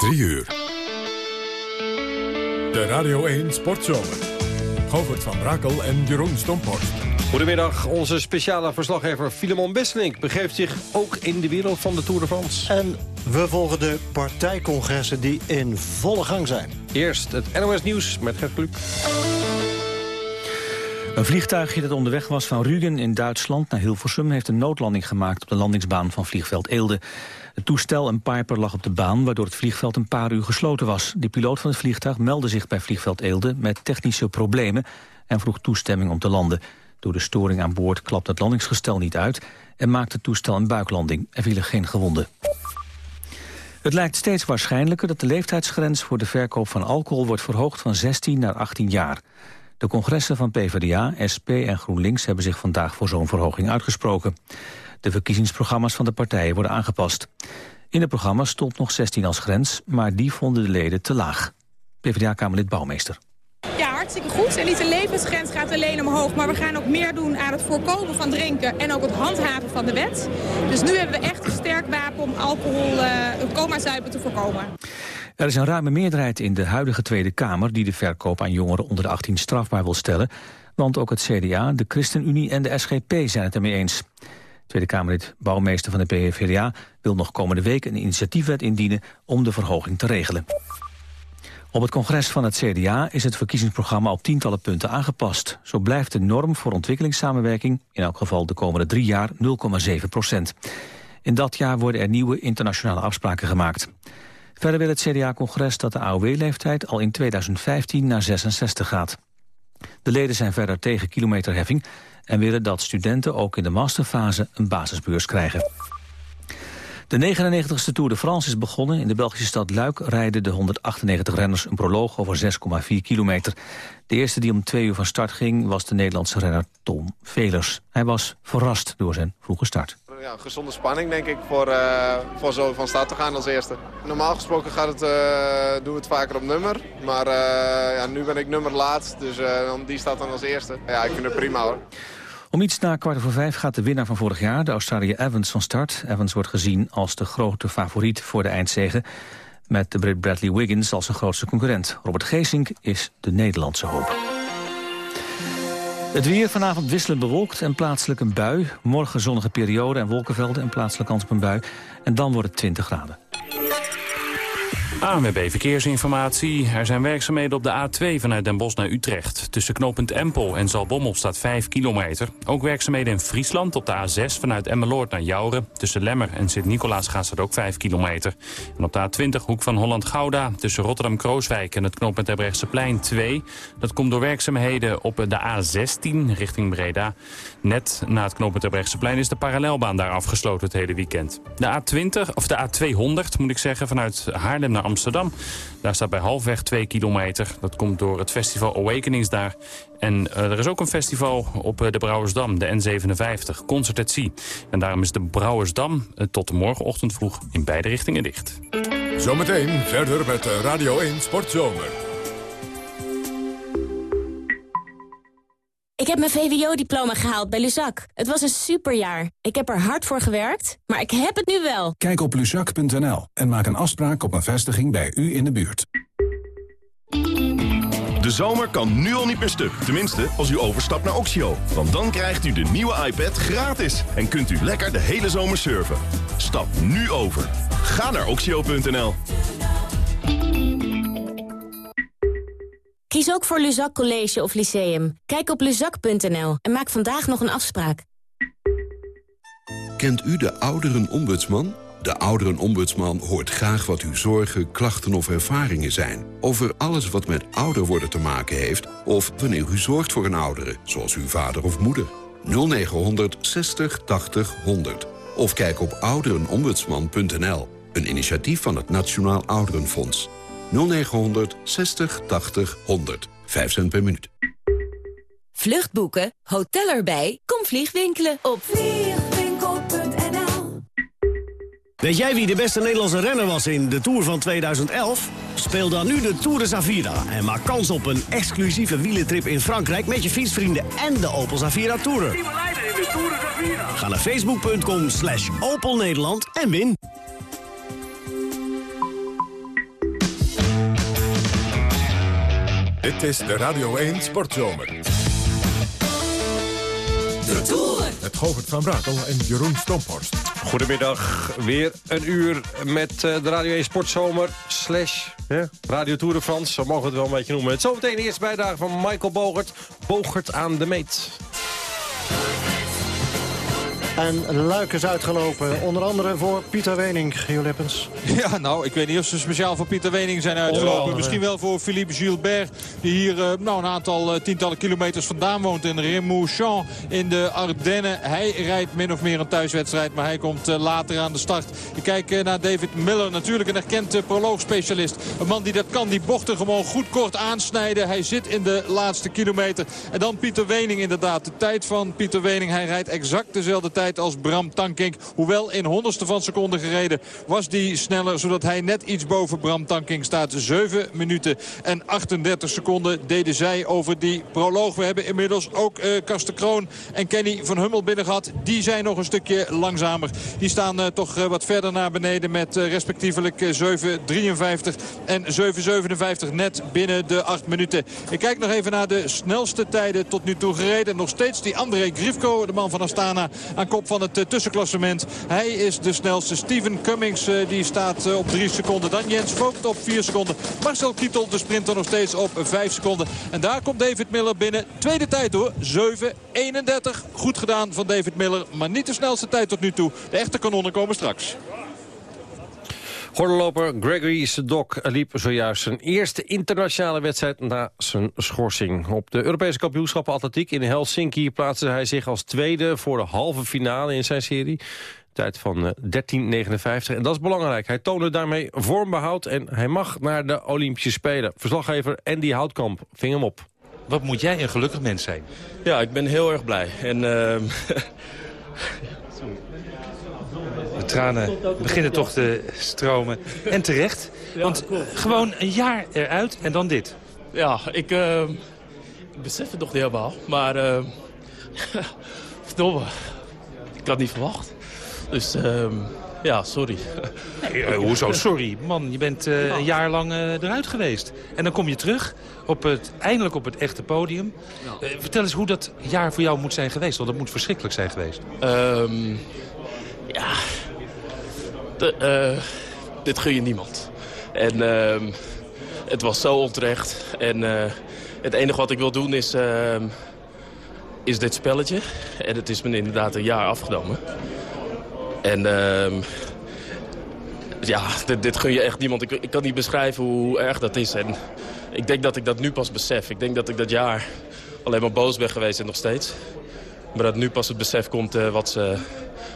3 uur. De Radio 1 Sportzomer. Govert van Brakel en Jeroen Stomphorst. Goedemiddag, onze speciale verslaggever Filemon Besselink... begeeft zich ook in de wereld van de Tour de France. En we volgen de partijcongressen die in volle gang zijn. Eerst het NOS Nieuws met Gert Kluk. Een vliegtuigje dat onderweg was van Rügen in Duitsland naar Hilversum... heeft een noodlanding gemaakt op de landingsbaan van vliegveld Eelde. Het toestel en Piper lag op de baan, waardoor het vliegveld een paar uur gesloten was. De piloot van het vliegtuig meldde zich bij vliegveld Eelde met technische problemen... en vroeg toestemming om te landen. Door de storing aan boord klapte het landingsgestel niet uit... en maakte het toestel een buiklanding. Er vielen geen gewonden. Het lijkt steeds waarschijnlijker dat de leeftijdsgrens voor de verkoop van alcohol wordt verhoogd van 16 naar 18 jaar. De congressen van PvdA, SP en GroenLinks hebben zich vandaag voor zo'n verhoging uitgesproken. De verkiezingsprogramma's van de partijen worden aangepast. In het programma stond nog 16 als grens, maar die vonden de leden te laag. PvdA-kamerlid Bouwmeester. Ja, hartstikke goed. En niet de levensgrens gaat alleen omhoog, maar we gaan ook meer doen aan het voorkomen van drinken en ook het handhaven van de wet. Dus nu hebben we echt een sterk wapen om alcohol, uh, coma-zuipen te voorkomen. Er is een ruime meerderheid in de huidige Tweede Kamer... die de verkoop aan jongeren onder de 18 strafbaar wil stellen. Want ook het CDA, de ChristenUnie en de SGP zijn het ermee eens. Tweede Kamerlid bouwmeester van de PVDA wil nog komende week een initiatiefwet indienen om de verhoging te regelen. Op het congres van het CDA is het verkiezingsprogramma op tientallen punten aangepast. Zo blijft de norm voor ontwikkelingssamenwerking, in elk geval de komende drie jaar, 0,7 procent. In dat jaar worden er nieuwe internationale afspraken gemaakt. Verder wil het CDA-congres dat de AOW-leeftijd al in 2015 naar 66 gaat. De leden zijn verder tegen kilometerheffing en willen dat studenten ook in de masterfase een basisbeurs krijgen. De 99ste Tour de France is begonnen. In de Belgische stad Luik rijden de 198 renners een proloog over 6,4 kilometer. De eerste die om twee uur van start ging was de Nederlandse renner Tom Velers. Hij was verrast door zijn vroege start ja, gezonde spanning denk ik voor, uh, voor zo van start te gaan als eerste. Normaal gesproken gaat het, uh, doen we het vaker op nummer. Maar uh, ja, nu ben ik nummer laatst, dus die staat dan als eerste. Ja, ik vind het prima hoor. Om iets na kwart over vijf gaat de winnaar van vorig jaar, de Australiër Evans, van start. Evans wordt gezien als de grote favoriet voor de eindzege. Met de Brit Bradley Wiggins als zijn grootste concurrent. Robert Geesink is de Nederlandse hoop. Het weer vanavond wisselend bewolkt en plaatselijk een bui. Morgen zonnige periode en wolkenvelden en plaatselijk kans op een bui. En dan wordt het 20 graden. ANWB Verkeersinformatie. Er zijn werkzaamheden op de A2 vanuit Den Bosch naar Utrecht. Tussen knooppunt Empel en Zalbommel staat 5 kilometer. Ook werkzaamheden in Friesland op de A6 vanuit Emmeloord naar Jouren. Tussen Lemmer en Sint-Nicolaas gaat het ook 5 kilometer. En op de A20 hoek van Holland-Gouda tussen Rotterdam-Krooswijk en het knooppunt plein 2. Dat komt door werkzaamheden op de A16 richting Breda. Net na het knooppunt plein is de parallelbaan daar afgesloten het hele weekend. De A20, of de A200 moet ik zeggen, vanuit Haarlem naar Amsterdam. Daar staat bij halfweg 2 kilometer. Dat komt door het festival Awakenings daar. En uh, er is ook een festival op uh, de Brouwersdam, de N57, Concert at Sea. En daarom is de Brouwersdam uh, tot morgenochtend vroeg in beide richtingen dicht. Zometeen verder met Radio 1 Sportzomer. Ik heb mijn VWO-diploma gehaald bij Luzak. Het was een superjaar. Ik heb er hard voor gewerkt, maar ik heb het nu wel. Kijk op luzak.nl en maak een afspraak op een vestiging bij u in de buurt. De zomer kan nu al niet meer stuk. Tenminste, als u overstapt naar Oxio. Want dan krijgt u de nieuwe iPad gratis. En kunt u lekker de hele zomer surfen. Stap nu over. Ga naar oxio.nl. Kies ook voor Luzak College of Lyceum. Kijk op luzak.nl en maak vandaag nog een afspraak. Kent u de ouderenombudsman? De ouderenombudsman hoort graag wat uw zorgen, klachten of ervaringen zijn... over alles wat met ouder worden te maken heeft... of wanneer u zorgt voor een oudere, zoals uw vader of moeder. 0900 60 80 100. Of kijk op ouderenombudsman.nl. Een initiatief van het Nationaal Ouderenfonds. 0900 60 80 100. 5 cent per minuut. Vluchtboeken, hotel erbij, kom vliegwinkelen op vliegwinkel.nl Weet jij wie de beste Nederlandse renner was in de Tour van 2011? Speel dan nu de Tour de Zavira en maak kans op een exclusieve wielentrip in Frankrijk... met je fietsvrienden en de Opel Zavira Tourer. Ga naar facebook.com slash Opel Nederland en win. Dit is de Radio 1 Sportzomer. De Tour. Met Govert van Brakel en Jeroen Stomphorst. Goedemiddag, weer een uur met eh, de Radio 1 Sportzomer slash Radio Tour de France. Zo mogen we het wel een beetje noemen. Het zometeen de eerste bijdrage van Michael Bogert. Bogert aan de meet. En Luik is uitgelopen. Onder andere voor Pieter Wening, Gio Lippens. Ja, nou, ik weet niet of ze speciaal voor Pieter Wening zijn uitgelopen. Misschien wel voor Philippe Gilbert. Die hier uh, nou, een aantal uh, tientallen kilometers vandaan woont. In Remouchamp in de Ardennen. Hij rijdt min of meer een thuiswedstrijd. Maar hij komt uh, later aan de start. Ik kijk naar David Miller. Natuurlijk een erkend proloogspecialist. Een man die dat kan. Die bochten gewoon goed kort aansnijden. Hij zit in de laatste kilometer. En dan Pieter Wening inderdaad. De tijd van Pieter Wening. Hij rijdt exact dezelfde tijd als Bram Tankink. Hoewel in honderdste van seconde gereden was die sneller. Zodat hij net iets boven Bram Tankink staat. 7 minuten en 38 seconden deden zij over die proloog. We hebben inmiddels ook uh, Kroon en Kenny van Hummel binnen gehad. Die zijn nog een stukje langzamer. Die staan uh, toch uh, wat verder naar beneden met respectievelijk 7.53 en 7.57 net binnen de 8 minuten. Ik kijk nog even naar de snelste tijden tot nu toe gereden. Nog steeds die André Grifko, de man van Astana, aan kop van het tussenklassement. Hij is de snelste. Steven Cummings die staat op 3 seconden. Dan Jens Vogt op 4 seconden. Marcel Kittel, de sprinter, nog steeds op 5 seconden. En daar komt David Miller binnen. Tweede tijd hoor. 7.31. Goed gedaan van David Miller. Maar niet de snelste tijd tot nu toe. De echte kanonnen komen straks. Gordelloper Gregory Sedok liep zojuist zijn eerste internationale wedstrijd na zijn schorsing. Op de Europese kampioenschappen atletiek in Helsinki plaatste hij zich als tweede voor de halve finale in zijn serie. Tijd van 13.59. En dat is belangrijk. Hij toonde daarmee vormbehoud en hij mag naar de Olympische Spelen. Verslaggever Andy Houtkamp ving hem op. Wat moet jij een gelukkig mens zijn? Ja, ik ben heel erg blij. En uh... Tranen beginnen toch te stromen. En terecht. Want gewoon een jaar eruit en dan dit. Ja, ik, uh, ik besef het nog niet helemaal. Maar uh, verdomme, ik had niet verwacht. Dus uh, ja, sorry. Nee, uh, hoezo sorry? Man, je bent een jaar lang eruit geweest. En dan kom je terug, op het, eindelijk op het echte podium. Vertel eens hoe dat jaar voor jou moet zijn geweest. Want dat moet verschrikkelijk zijn geweest. Um, ja, de, dit gun je niemand. En uh, het was zo onterecht. En het enige wat ik wil doen is, ehm, is dit spelletje. En het is me inderdaad een jaar afgenomen. En uh, ja, dit, dit, gun je echt niemand. Ik, ik, kan niet beschrijven hoe erg dat is. En ik denk dat ik dat nu pas besef. Ik denk dat ik dat jaar alleen maar boos ben geweest en nog steeds. Maar dat nu pas het besef komt uh, wat,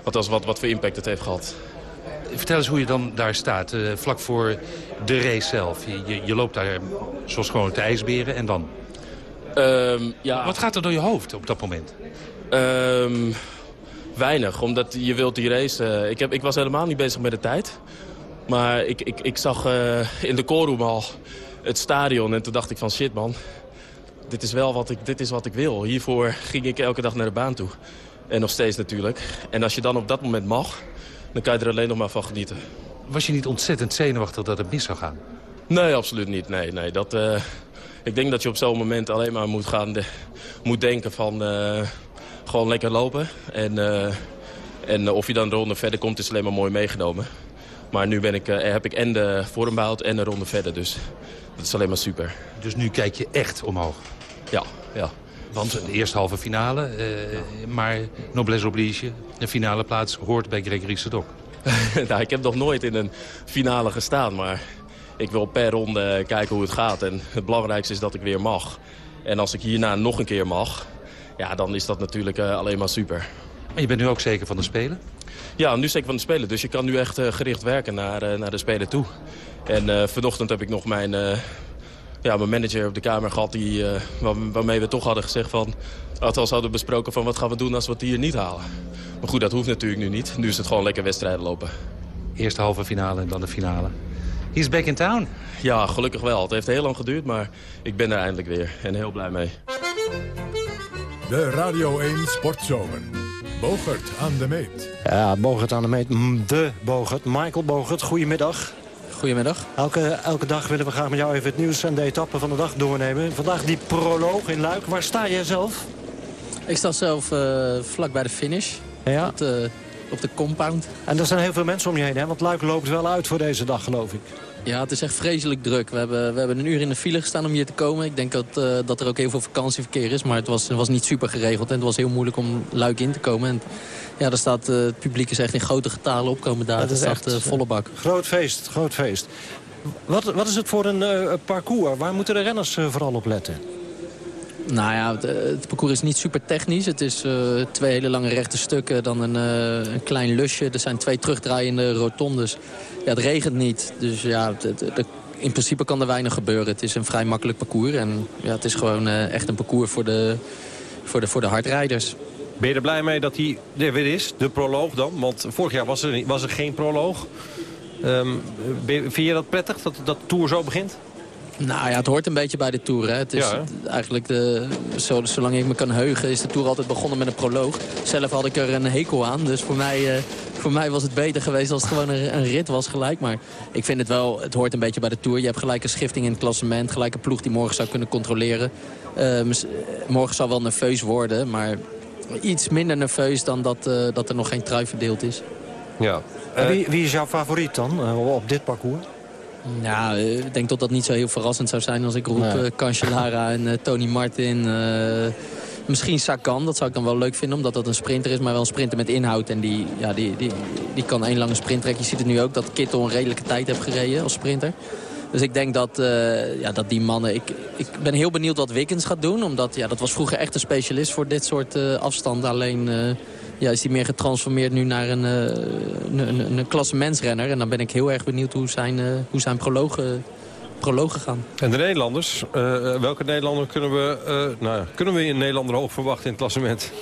wat, als, wat, wat voor impact het heeft gehad. Vertel eens hoe je dan daar staat, uh, vlak voor de race zelf. Je, je, je, loopt daar zoals gewoon te ijsberen en dan? Um, ja. Wat gaat er door je hoofd op dat moment? Um, weinig, omdat je wilt die race... Uh, ik, heb, ik was helemaal niet bezig met de tijd. Maar ik, ik, ik zag uh, in de koolroom al het stadion en toen dacht ik van shit man... Dit is wel wat ik, dit is wat ik wil. Hiervoor ging ik elke dag naar de baan toe. En nog steeds natuurlijk. En als je dan op dat moment mag, dan kan je er alleen nog maar van genieten. Was je niet ontzettend zenuwachtig dat het mis zou gaan? Nee, absoluut niet. Nee, nee, dat, uh, ik denk dat je op zo'n moment alleen maar moet, gaan de, moet denken van... Uh, gewoon lekker lopen. En, uh, en of je dan de ronde verder komt, is alleen maar mooi meegenomen. Maar nu ben ik, heb ik en de vorm behoud en de ronde verder. Dus dat is alleen maar super. Dus nu kijk je echt omhoog? Ja, ja. Want de eerste halve finale, uh, maar noblesse oblige, de finale plaats hoort bij Gregory Sedok. nou, ik heb nog nooit in een finale gestaan, maar ik wil per ronde kijken hoe het gaat. En het belangrijkste is dat ik weer mag. En als ik hierna nog een keer mag, ja, dan is dat natuurlijk uh, alleen maar super. Maar je bent nu ook zeker van de Spelen? Ja, nu zeker van de Spelen. Dus je kan nu echt uh, gericht werken naar, uh, naar de Spelen toe. En vanochtend heb ik nog mijn, ja, mijn manager op de kamer gehad... Die, waar, waarmee we toch hadden gezegd van... Althans hadden besproken van wat gaan we doen als we het hier niet halen. Maar goed, dat hoeft natuurlijk nu niet. Nu is het gewoon lekker wedstrijden lopen. Eerste halve finale en dan de finale. He's back in town. Ja, gelukkig wel. Het heeft heel lang geduurd, maar ik ben er eindelijk weer. En heel blij mee. De Radio 1 Sportzomer. Bogert aan de meet. Ja, Bogert aan de meet. De Bogert. Michael Bogert, goedemiddag. Goedemiddag. Elke, elke dag willen we graag met jou even het nieuws en de etappe van de dag doornemen. Vandaag die proloog in Luik. Waar sta jij zelf? Ik sta zelf uh, vlak bij de finish. Ja? Op de, op de compound. En er zijn heel veel mensen om je heen, hè? Want Luik loopt wel uit voor deze dag, geloof ik. Ja, het is echt vreselijk druk. We hebben, we hebben een uur in de file gestaan om hier te komen. Ik denk dat, uh, dat er ook heel veel vakantieverkeer is. Maar het was, het was niet super geregeld. En het was heel moeilijk om Luik in te komen. En ja, daar staat, uh, het publiek is echt in grote getalen opkomen daar. Dat is echt, volle bak. Groot feest, groot feest. Wat, wat is het voor een parcours? Waar moeten de renners vooral op letten? Nou ja, het, het, parcours is niet super technisch. Het is uh, twee hele lange rechte stukken, dan een, uh, een, klein lusje. Er zijn twee terugdraaiende rotondes. Ja, het regent niet, dus ja, in principe kan er weinig gebeuren. Het is een vrij makkelijk parcours en ja, het is gewoon echt een parcours voor de, voor, de, voor de hardrijders. Ben je er blij mee dat hij er weer is, de proloog dan? Want vorig jaar was er, was er geen proloog. Um, vind je dat prettig, dat, dat de Tour zo begint? Nou ja, het hoort een beetje bij de Tour. Hè. Het is ja, eigenlijk, de, zo, zolang ik me kan heugen, is de Tour altijd begonnen met een proloog. Zelf had ik er een hekel aan, dus voor mij, uh, voor mij was het beter geweest als het gewoon een, een, rit was gelijk. Maar ik vind het wel, het hoort een beetje bij de Tour. Je hebt gelijk een schifting in het klassement, gelijk een ploeg die morgen zou kunnen controleren. Uh, morgen zal wel nerveus worden, maar iets minder nerveus dan dat, uh, dat er nog geen trui verdeeld is. Ja. wie, wie is jouw favoriet dan op dit parcours? Ja, ik denk dat dat niet zo heel verrassend zou zijn als ik roep nee. uh, Cancellara en uh, Tony Martin. Misschien Sagan, dat zou ik dan wel leuk vinden, omdat dat een sprinter is, maar wel een sprinter met inhoud. En die, ja, die, die, die kan één lange sprint trekken. Je ziet het nu ook dat Kittel een redelijke tijd heeft gereden als sprinter. Dus ik denk dat, uh, ja, dat die mannen... Ik, ik ben heel benieuwd wat Wickens gaat doen. Omdat ja, dat was vroeger echt een specialist voor dit soort uh, afstanden. Alleen uh, ja, is hij meer getransformeerd nu naar een, een, een, een klassementsrenner. En dan ben ik heel erg benieuwd hoe zijn, hoe zijn prologen, prologen gaan. En de Nederlanders? welke Nederlander kunnen we, nou ja, kunnen we een Nederlander hoog verwachten in het klassement?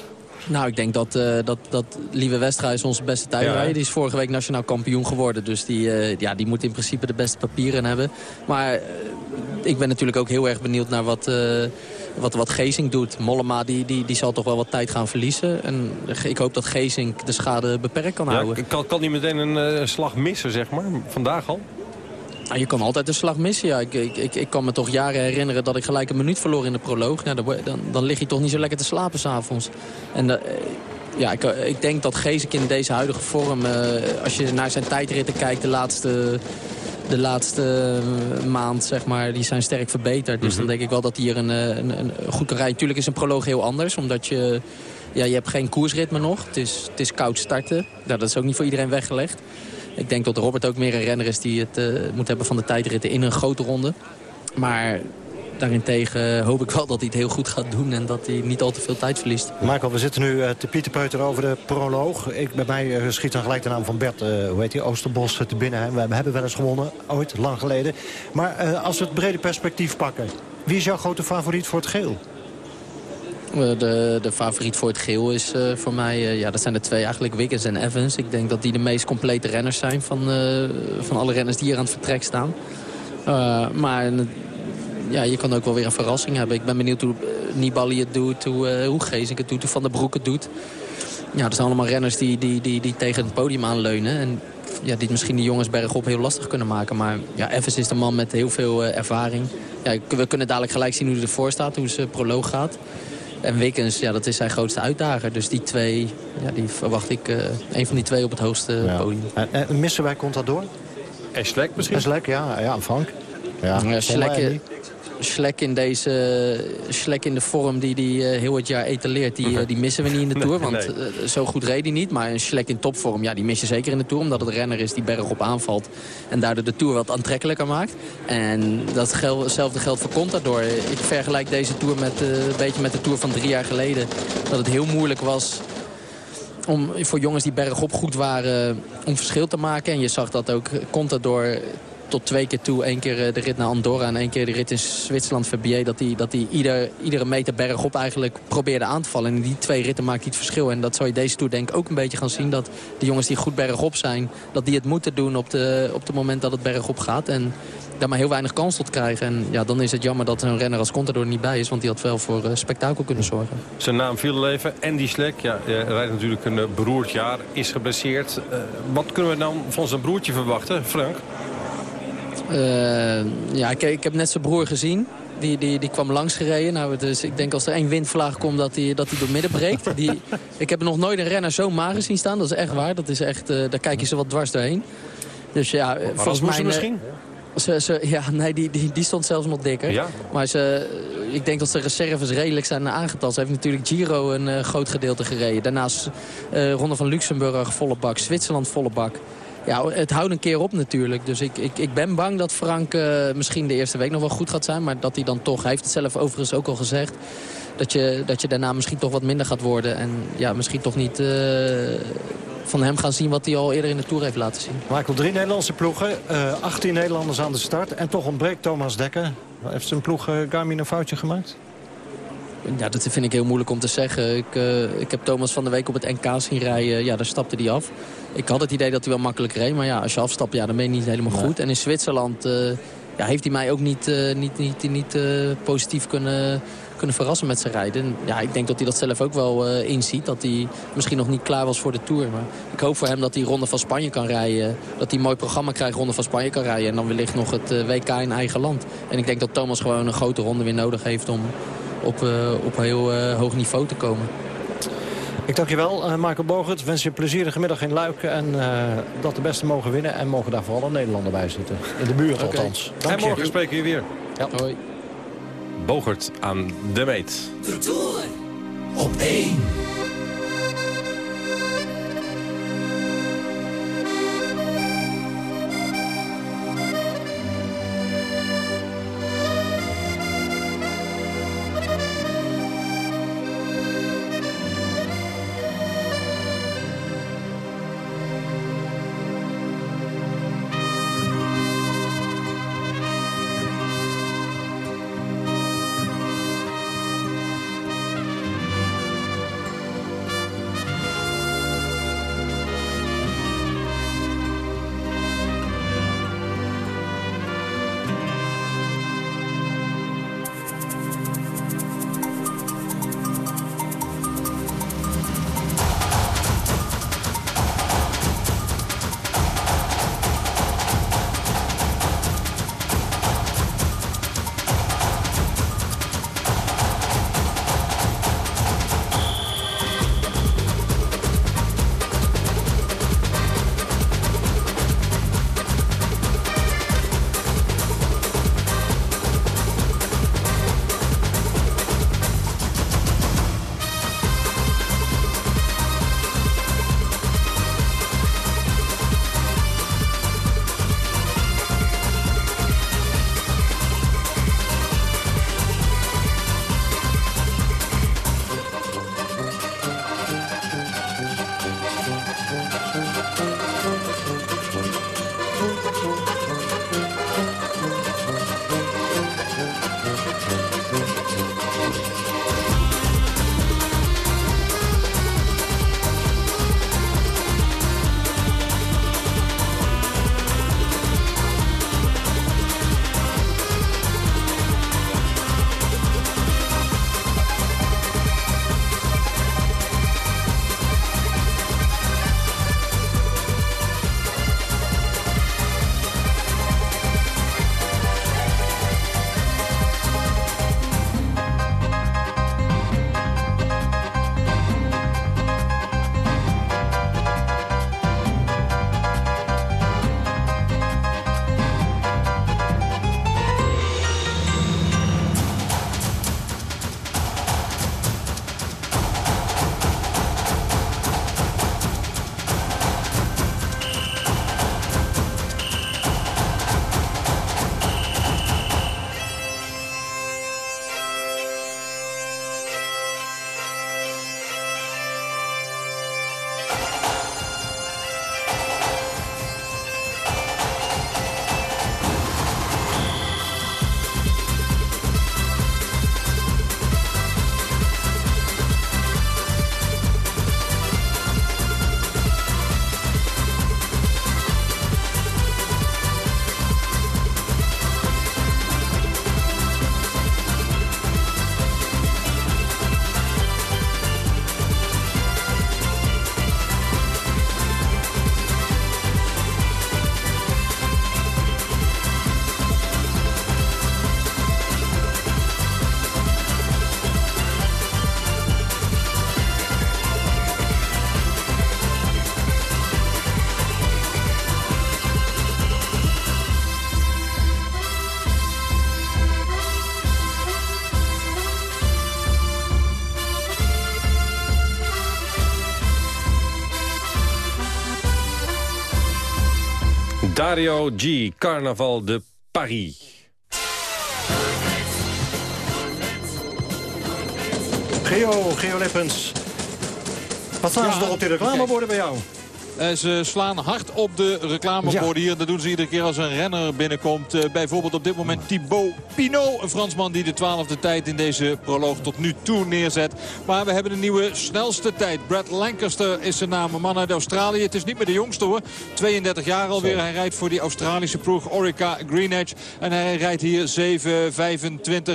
Nou, ik denk dat, uh, dat, dat Lieve Westra is onze beste tijdrijder. Ja. Die is vorige week nationaal kampioen geworden. Dus die, uh, ja, die moet in principe de beste papieren hebben. Maar uh, ik ben natuurlijk ook heel erg benieuwd naar wat, wat, wat Gezing doet. Mollema die, die, die zal toch wel wat tijd gaan verliezen. En ik hoop dat Gezing de schade beperkt kan ja, houden. Kan, kan hij meteen een slag missen, zeg maar? Vandaag al? Nou, je kan altijd een slag missen. Ja. Ik, ik, ik, ik, kan me toch jaren herinneren dat ik gelijk een minuut verloor in de proloog. Nou, dan, dan, dan lig je toch niet zo lekker te slapen s'avonds. En uh, ja, ik, ik, denk dat Geesik in deze huidige vorm... Uh, als je naar zijn tijdritten kijkt de laatste, de laatste maand, zeg maar... die zijn sterk verbeterd. Dus mm -hmm. dan denk ik wel dat hier een, een, een goed kan rijden. Tuurlijk is een proloog heel anders, omdat je... Ja, je hebt geen koersritme nog. Het is, het is koud starten. Nou, dat is ook niet voor iedereen weggelegd. Ik denk dat Robert ook meer een renner is die het uh, moet hebben van de tijdritten in een grote ronde. Maar daarentegen hoop ik wel dat hij het heel goed gaat doen en dat hij niet al te veel tijd verliest. Michael, we zitten nu uh, te pieterpeuter over de proloog. Ik, bij mij uh, schiet dan gelijk de naam van Bert, uh, hoe heet hij, Oosterbos te binnen. We hebben wel eens gewonnen, ooit, lang geleden. Maar als we het brede perspectief pakken, wie is jouw grote favoriet voor het geel? De, de favoriet voor het geel is uh, voor mij, uh, ja, dat zijn de twee eigenlijk, Wiggins en Evans. Ik denk dat die de meest complete renners zijn van, uh, van alle renners die hier aan het vertrek staan. maar ja, je kan ook wel weer een verrassing hebben. Ik ben benieuwd hoe Nibali het doet, hoe, hoe Gezink het doet, hoe Van der Broek het doet. Ja, dat zijn allemaal renners die, die, die, die tegen het podium aanleunen. En ja, die misschien die jongens bergop heel lastig kunnen maken. Maar ja, Evans is de man met heel veel ervaring. Ja, we kunnen dadelijk gelijk zien hoe hij ervoor staat, hoe zijn proloog gaat. En Wickens, ja, dat is zijn grootste uitdager. Dus die twee, ja, die verwacht ik uh, een van die twee op het hoogste ja. podium. En, en missen wij Contador? En Schlek misschien? En Schlek, ja. Ja, Frank. Ja, ja Schlek, Schlek in deze Schlek in de vorm die hij uh, heel het jaar etaleert, die, uh, die missen we niet in de Tour. Want nee. uh, zo goed reed hij niet. Maar een Schlek in topvorm, ja, die mis je zeker in de Tour. Omdat het een renner is die bergop aanvalt. En daardoor de Tour wat aantrekkelijker maakt. En datzelfde geldt voor Contador. Ik vergelijk deze Tour met, een beetje met de Tour van drie jaar geleden. Dat het heel moeilijk was om voor jongens die bergop goed waren om verschil te maken. En je zag dat ook Contador tot twee keer toe. Eén keer de rit naar Andorra en één keer de rit in Zwitserland, Verbier. Dat hij dat ieder, iedere meter bergop eigenlijk probeerde aan te vallen. En in die twee ritten maakt hij het verschil. En dat zou je deze Tour denk ik ook een beetje gaan zien. Dat de jongens die goed bergop zijn, dat die het moeten doen op, de, op het moment dat het bergop gaat. En daar maar heel weinig kans tot krijgen. En ja, dan is het jammer dat een renner als Contador niet bij is. Want die had wel voor uh, spektakel kunnen zorgen. Zijn naam viel even. Andy Slek, ja, hij rijdt natuurlijk een beroerd jaar, is geblesseerd. Wat kunnen we dan van zijn broertje verwachten, Frank? Ja, ik, ik, heb net zijn broer gezien. Die, die, die kwam langs gereden. Nou, dus ik denk als er één windvlaag komt dat hij dat door midden breekt. Die, ik heb nog nooit een renner zo mager zien staan. Dat is echt waar. Dat is echt, daar kijk je ze wat dwars doorheen. Dus ja, volgens mij... misschien? Ze, ze, ja, nee, die, die, die stond zelfs nog dikker. Ja? Maar ze, ik denk dat de reserves redelijk zijn aangetast. Ze heeft natuurlijk Giro een uh, groot gedeelte gereden. Daarnaast uh, Ronde van Luxemburg volle bak. Zwitserland volle bak. Ja, het houdt een keer op natuurlijk. Dus ik, ik, ik ben bang dat Frank uh, misschien de eerste week nog wel goed gaat zijn. Maar dat hij dan toch, hij heeft het zelf overigens ook al gezegd... dat je, dat je daarna misschien toch wat minder gaat worden. En ja, misschien toch niet van hem gaan zien wat hij al eerder in de Tour heeft laten zien. Michael, drie Nederlandse ploegen, uh, eh, 18 Nederlanders aan de start. En toch ontbreekt Thomas Dekker. Heeft zijn ploeg Garmin een foutje gemaakt? Ja, dat vind ik heel moeilijk om te zeggen. Ik, ik heb Thomas van de week op het NK zien rijden. Ja, daar stapte hij af. Ik had het idee dat hij wel makkelijk reed. Maar ja, als je afstapt, ja, dan ben je niet helemaal goed. En in Zwitserland ja, heeft hij mij ook niet, niet, niet, niet positief kunnen kunnen verrassen met zijn rijden. ja, ik denk dat hij dat zelf ook wel uh, inziet. Dat hij misschien nog niet klaar was voor de Tour. Maar ik hoop voor hem dat hij Ronde van Spanje kan rijden. Dat hij een mooi programma krijgt, Ronde van Spanje kan rijden. En dan wellicht nog het uh, WK in eigen land. En ik denk dat Thomas gewoon een grote ronde weer nodig heeft om op, uh, op heel hoog niveau te komen. Ik dank je wel, uh, Michael Bogert. Wens je een plezierige middag in Luik. En uh, dat de beste mogen winnen. En mogen daar vooral een Nederlander bij zitten. In de buurt okay. althans. Dank en morgen spreken we weer. Ja. Hoi. Bogert aan de meet. De Tour op 1. Dario G, Carnaval de Paris. Geo, Geo Lippens. Wat staan ze er op die reclameborden bij jou? Eh, ze slaan hard op de reclameborden hier. Dat doen ze iedere keer als een renner binnenkomt. Uh, bijvoorbeeld op dit moment Thibaut Pinot. Een Fransman die de twaalfde tijd in deze proloog tot nu toe neerzet. Maar we hebben een nieuwe snelste tijd. Brad Lancaster is zijn naam. Een man uit Australië. Het is niet meer de jongste hoor. 32 jaar alweer. Hij rijdt voor die Australische ploeg Orica Greenedge. En hij rijdt hier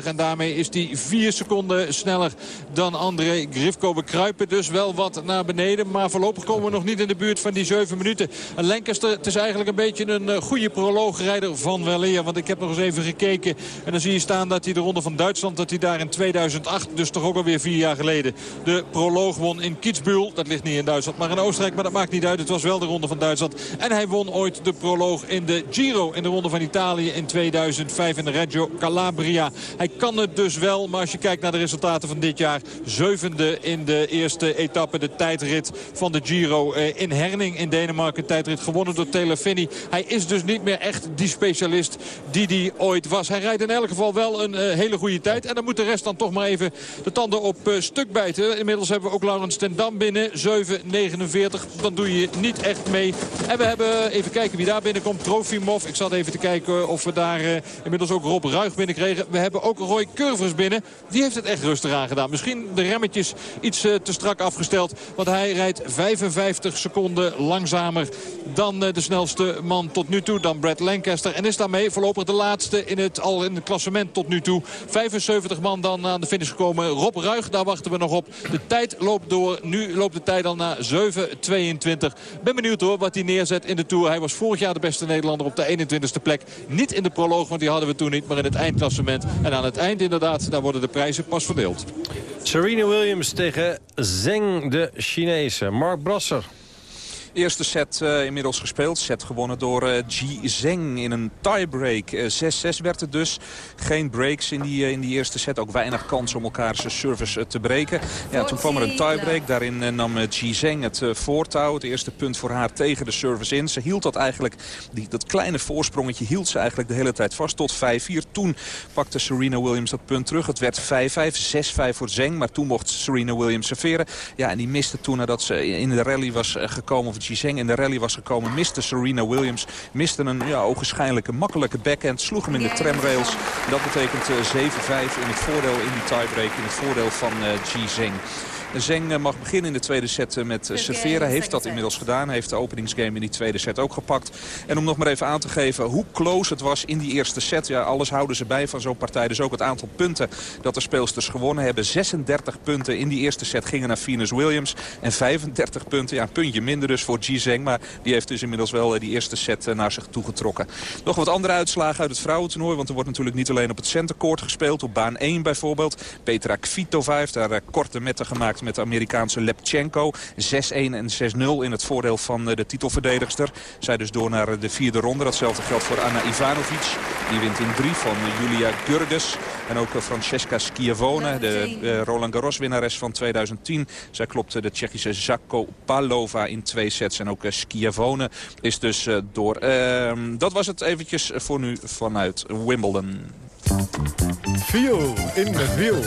7.25. En daarmee is hij 4 seconden sneller dan André Grifko. We kruipen dus wel wat naar beneden. Maar voorlopig komen we nog niet in de buurt van die 7 minuten. En het is eigenlijk een beetje een uh, goede proloogrijder van weleer. Want ik heb nog eens even gekeken. En dan zie je staan dat hij de ronde van Duitsland... dat hij daar in 2008, dus toch ook alweer vier jaar geleden... de proloog won in Kitzbühel. Dat ligt niet in Duitsland, maar in Oostenrijk. Maar dat maakt niet uit. Het was wel de ronde van Duitsland. En hij won ooit de proloog in de Giro. In de ronde van Italië in 2005 in de Reggio Calabria. Hij kan het dus wel. Maar als je kijkt naar de resultaten van dit jaar... zevende in de eerste etappe, de tijdrit van de Giro uh, in In Denemarken. Tijdrit gewonnen door Taylor. Hij is dus niet meer echt die specialist die hij ooit was. Hij rijdt in elk geval wel een uh, hele goede tijd. En dan moet de rest dan toch maar even de tanden op uh, stuk bijten. Inmiddels hebben we ook Laurens ten Dam binnen. 7.49. Dan doe je niet echt mee. En we hebben, even kijken wie daar binnenkomt. Trofimov. Ik zat even te kijken of we daar inmiddels ook Rob Ruig binnenkregen. We hebben ook Roy Curvers binnen. Die heeft het echt rustig aangedaan. Misschien de remmetjes iets te strak afgesteld. Want hij rijdt 55 seconden langzamer dan de snelste man tot nu toe. Dan Brad Lancaster. En is daarmee voorlopig de laatste in het, al in het klassement tot nu toe. 75 man dan aan de finish gekomen. Rob Ruig, daar wachten we nog op. De tijd loopt door. Nu loopt de tijd al naar 7.22. Ben benieuwd hoor wat hij neerzet in de Tour. Hij was vorig jaar de beste Nederlander op de 21ste plek. Niet in de proloog, want die hadden we toen niet. Maar in het eindklassement. En aan het eind inderdaad, daar worden de prijzen pas verdeeld. Serena Williams tegen Zeng de Chinese. Mark Brasser. Eerste set uh, inmiddels gespeeld. Set gewonnen door uh, Ji Zheng in een tiebreak. 6-6 uh, werd het dus. Geen breaks in die, in die eerste set. Ook weinig kans om elkaar zijn service te breken. Ja, toen kwam er een tiebreak. Daarin nam Ji Zheng het voortouw. Het eerste punt voor haar tegen de service in. Ze hield dat eigenlijk, die, dat kleine voorsprongetje hield ze eigenlijk de hele tijd vast. Tot 5-4. Toen pakte Serena Williams dat punt terug. Het werd 5-5, 6-5 voor Zheng. Maar toen mocht Serena Williams serveren. Ja, en die miste toen nadat ze in de rally was gekomen... of Zheng in de rally was gekomen. Miste Serena Williams. Miste een ja, ogenschijnlijke makkelijke backhand. Sloeg hem in de tramrails. En dat betekent uh, 7-5 in het voordeel in die tiebreak. In het voordeel van uh, Ji Zheng. Zeng mag beginnen in de tweede set met serveren. Heeft dat inmiddels gedaan. Heeft de openingsgame in die tweede set ook gepakt. En om nog maar even aan te geven hoe close het was in die eerste set. Ja, alles houden ze bij van zo'n partij. Dus ook het aantal punten dat de speelsters gewonnen hebben. 36 punten in die eerste set gingen naar Venus Williams. En 35 punten, ja een puntje minder dus voor Ji Zeng. Maar die heeft dus inmiddels wel die eerste set naar zich toegetrokken. Nog wat andere uitslagen uit het vrouwentoernooi. Want er wordt natuurlijk niet alleen op het centercourt gespeeld. Op baan 1 bijvoorbeeld. Petra Kvitova heeft daar korte metten gemaakt met de Amerikaanse Lepchenko. 6-1 en 6-0 in het voordeel van de titelverdedigster. Zij dus door naar de vierde ronde. Datzelfde geldt voor Anna Ivanovic. Die wint in drie van Julia Gurges. En ook Francesca Schiavone, de Roland Garros winnares van 2010. Zij klopte de Tsjechische Zako Palova in twee sets. En ook Schiavone is dus door. Uh, dat was het eventjes voor nu vanuit Wimbledon. Viel in het wiel.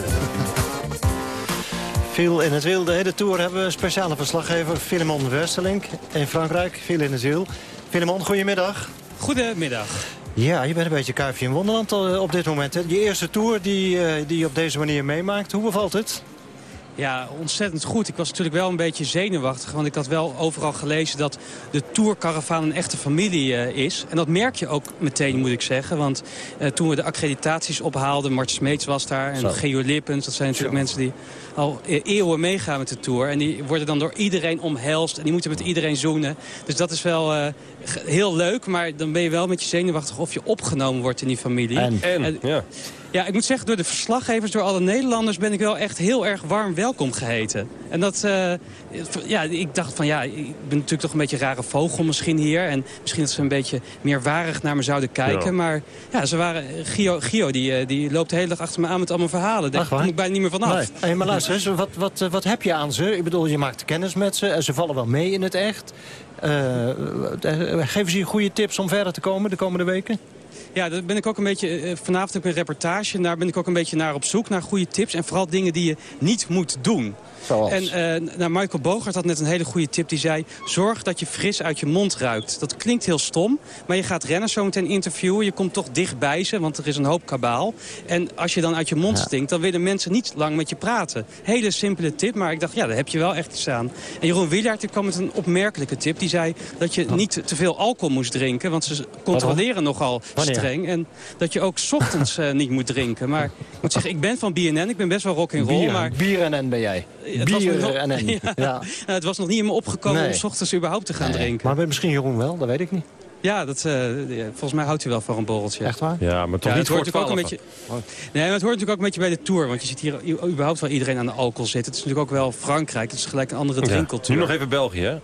Viel in het wiel. De hele Tour hebben we een speciale verslaggever. Filemon Westerlink in Frankrijk. Viel in het wiel. Filemon, goedemiddag. Goedemiddag. Ja, je bent een beetje kuifje in Wonderland op dit moment. Hè? Je eerste Tour die, die je op deze manier meemaakt. Hoe bevalt het? Ja, ontzettend goed. Ik was natuurlijk wel een beetje zenuwachtig. Want ik had wel overal gelezen dat de Tourcaravaan een echte familie uh, is. En dat merk je ook meteen, moet ik zeggen. Want uh, toen we de accreditaties ophaalden... Mart Smeets was daar en Geo Lippens. Dat zijn natuurlijk mensen die al eeuwen meegaan met de Tour. En die worden dan door iedereen omhelst. En die moeten met iedereen zoenen. Dus dat is wel uh, heel leuk. Maar dan ben je wel met je zenuwachtig of je opgenomen wordt in die familie. En, en, en ja. Ja, ik moet zeggen, door de verslaggevers, door alle Nederlanders... ben ik wel echt heel erg warm welkom geheten. En dat, uh, ja, ik dacht van ja, ik ben natuurlijk toch een beetje een rare vogel misschien hier. En misschien dat ze een beetje meer warig naar me zouden kijken. Maar ja, ze waren, Gio, Gio die, die loopt de hele dag achter me aan met allemaal verhalen. Daar kom ik bijna niet meer vanaf. Nee. Hey, maar luister eens, wat, wat, wat heb je aan ze? Ik bedoel, je maakt kennis met ze en ze vallen wel mee in het echt. Uh, geven ze je goede tips om verder te komen de komende weken? Ja, daar ben ik ook een beetje, eh, vanavond heb ik een reportage. Daar ben ik ook een beetje naar op zoek, naar goede tips. En vooral dingen die je niet moet doen. En uh, nou, Michael Bogart had net een hele goede tip. Die zei, zorg dat je fris uit je mond ruikt. Dat klinkt heel stom, maar je gaat rennen zo meteen interviewen. Je komt toch dicht bij ze, want er is een hoop kabaal. En als je dan uit je mond stinkt, dan willen mensen niet lang met je praten. Hele simpele tip, maar ik dacht, ja, daar heb je wel echt iets aan. En Jeroen Wielaert kwam met een opmerkelijke tip. Die zei dat je niet te veel alcohol moest drinken, want ze controleren nogal streng. En dat je ook ochtends uh, niet moet drinken. Maar ik moet zeggen, ik ben van BNN, ik ben best wel rock and roll. Bier, maar... BNN ben jij het Bier was nog, en ja. ja. het was nog niet in me opgekomen om s ochtends überhaupt te gaan drinken. Maar misschien Jeroen wel, dat weet ik niet. Ja, dat, uh, volgens mij houdt u wel voor een borreltje. Echt waar? Ja, maar toch niet voor het ook een beetje. Nee, maar het hoort natuurlijk ook een beetje bij de Tour. Want je ziet hier überhaupt wel iedereen aan de alcohol zitten. Het is natuurlijk ook wel Frankrijk. Het is gelijk een andere drinkcultuur. Nu nog even België, hè?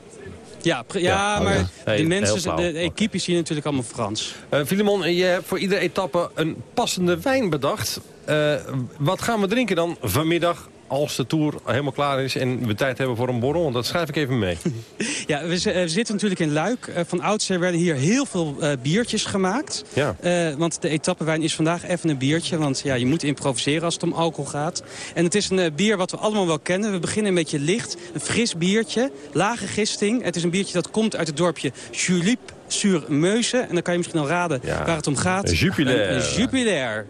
Ja, ja, maar de mensen, de, equipe is hier natuurlijk allemaal Frans. Uh, Filemon, je hebt voor iedere etappe een passende wijn bedacht. Uh, wat gaan we drinken dan vanmiddag als de Tour helemaal klaar is en we tijd hebben voor een borrel? Want dat schrijf ik even mee. ja, we, we zitten natuurlijk in Luik. Uh, van oudsher werden hier heel veel uh, biertjes gemaakt. Ja. Uh, want de etappenwijn is vandaag even een biertje. Want ja, je moet improviseren als het om alcohol gaat. En het is een bier wat we allemaal wel kennen. We beginnen een beetje licht. Een fris biertje. Lage gisting. Het is een biertje dat komt uit het dorpje Julip sur Meuse. En dan kan je misschien al raden waar het om gaat. Jupiler. Een, een Jupiler.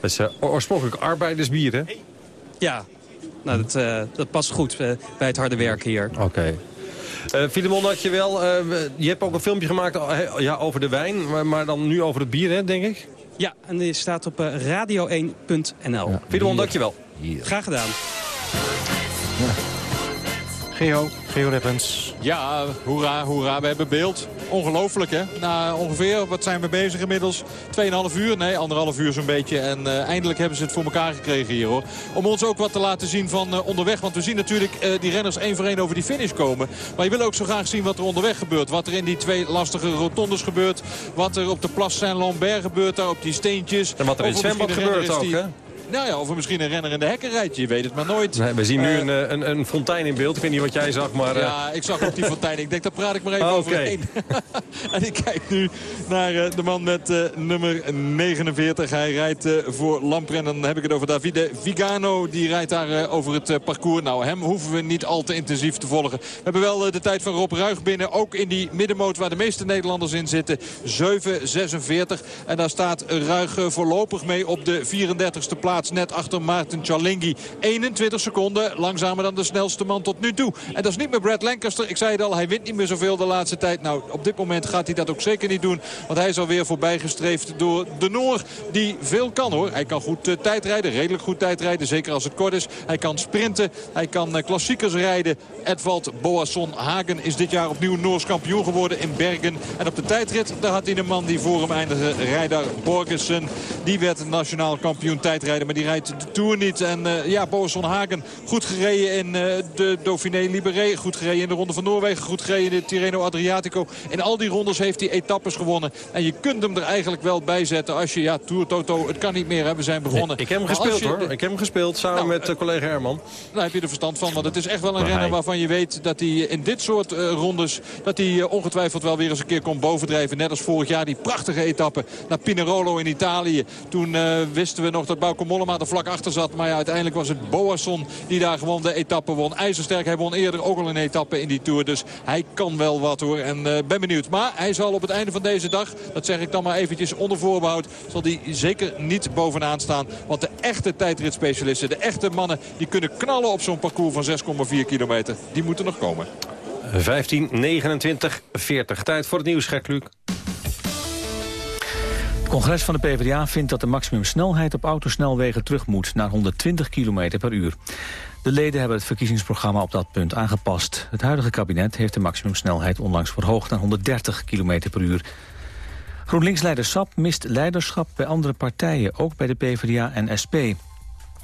Dat is oorspronkelijk arbeidersbier, hè? Ja, nou, dat, uh, dat past goed uh, bij het harde werken hier. Oké. Okay. Uh, Filemon, had je wel, je hebt ook een filmpje gemaakt ja, over de wijn, maar, maar, dan nu over het bier, hè, denk ik? Ja, en die staat op radio1.nl. Ja, Filemon, dankjewel. Hier. Graag gedaan. Geo, Geo Rippens. Ja, hoera, hoera, we hebben beeld. Ongelooflijk, hè? Na ongeveer, wat zijn we bezig inmiddels? 2,5 uur? Nee, anderhalf uur zo'n beetje. En uh, eindelijk hebben ze het voor elkaar gekregen hier, hoor. Om ons ook wat te laten zien van uh, onderweg. Want we zien natuurlijk uh, die renners één voor één over die finish komen. Maar je wil ook zo graag zien wat er onderweg gebeurt. Wat er in die twee lastige rotondes gebeurt. Wat er op de Place Saint-Lambert gebeurt, daar op die steentjes. En wat er in het zwembad gebeurt ook, hè? Nou ja, of er misschien een renner in de hekken rijdt. Je weet het maar nooit. Nee, we zien nu uh, een, een, een, fontein in beeld. Ik weet niet wat jij zag, maar... Ja, ik zag ook die fontein. Ik denk, daar praat ik maar even oh, overheen. en ik kijk nu naar de man met nummer 49. Hij rijdt voor Lampren. Dan heb ik het over Davide Vigano. Die rijdt daar over het parcours. Nou, hem hoeven we niet al te intensief te volgen. We hebben wel de tijd van Rob Ruig binnen. Ook in die middenmoot waar de meeste Nederlanders in zitten. 7.46. En daar staat Ruig voorlopig mee op de 34ste plaats net achter Maarten Chalingi. 21 seconden langzamer dan de snelste man tot nu toe. En dat is niet meer Brad Lancaster. Ik zei het al, hij wint niet meer zoveel de laatste tijd. Nou, op dit moment gaat hij dat ook zeker niet doen. Want hij is alweer voorbijgestreefd door de Noor. Die veel kan hoor. Hij kan goed uh, tijdrijden, redelijk goed tijdrijden. Zeker als het kort is. Hij kan sprinten. Hij kan uh, klassiekers rijden. Edvald Boasson Hagen is dit jaar opnieuw Noors kampioen geworden in Bergen. En op de tijdrit, daar had hij een man die voor hem eindigde. Rijder Borgersen. Die werd nationaal kampioen tijdrijden die rijdt de Tour niet. En uh, ja, Boasson Hagen goed gereden in uh, de Dauphiné Libéré. Goed gereden in de Ronde van Noorwegen. Goed gereden in de Tirreno Adriatico. In al die rondes heeft hij etappes gewonnen. En je kunt hem er eigenlijk wel bij zetten als je... Ja, Tour Toto, het kan niet meer. Hè, we zijn begonnen. ik heb hem gespeeld hoor. Ik heb hem gespeeld samen nou, met uh, collega Herman. Daar heb je er verstand van. Want het is echt wel een renner waarvan je weet dat hij in dit soort rondes... dat hij ongetwijfeld wel weer eens een keer komt bovendrijven. Net als vorig jaar die prachtige etappe naar Pinerolo in Italië. Toen wisten we nog dat Bauke Mollema er vlak achter zat. Maar ja, uiteindelijk was het Boasson die daar gewoon de etappe won. IJzersterk, hij won eerder ook al een etappe in die Tour. Dus hij kan wel wat hoor. En uh, ben benieuwd. Maar hij zal op het einde van deze dag, dat zeg ik dan maar eventjes onder voorbehoud... zal hij zeker niet bovenaan staan. Want de echte tijdritspecialisten, de echte mannen... die kunnen knallen op zo'n parcours van 6,4 kilometer. Die moeten nog komen. 15, 29, 40. Tijd voor het nieuws, Gert Luc congres van de PvdA vindt dat de maximumsnelheid op autosnelwegen terug moet naar 120 km per uur. De leden hebben het verkiezingsprogramma op dat punt aangepast. Het huidige kabinet heeft de maximumsnelheid onlangs verhoogd naar 130 km per uur. GroenLinks-leider Sap mist leiderschap bij andere partijen, ook bij de PvdA en SP.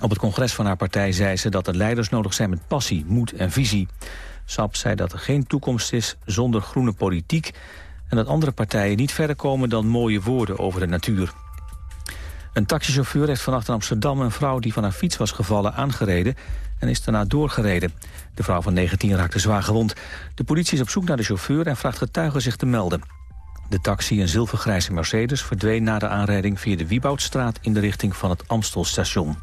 Op het congres van haar partij zei ze dat er leiders nodig zijn met passie, moed en visie. Sap zei dat er geen toekomst is zonder groene politiek... en dat andere partijen niet verder komen dan mooie woorden over de natuur. Een taxichauffeur heeft vannacht in Amsterdam een vrouw die van haar fiets was gevallen aangereden en is daarna doorgereden. De vrouw van 19 raakte zwaar gewond. De politie is op zoek naar de chauffeur en vraagt getuigen zich te melden. De taxi, een zilvergrijze Mercedes, verdween na de aanrijding via de Wieboudstraat in de richting van het Amstelstation.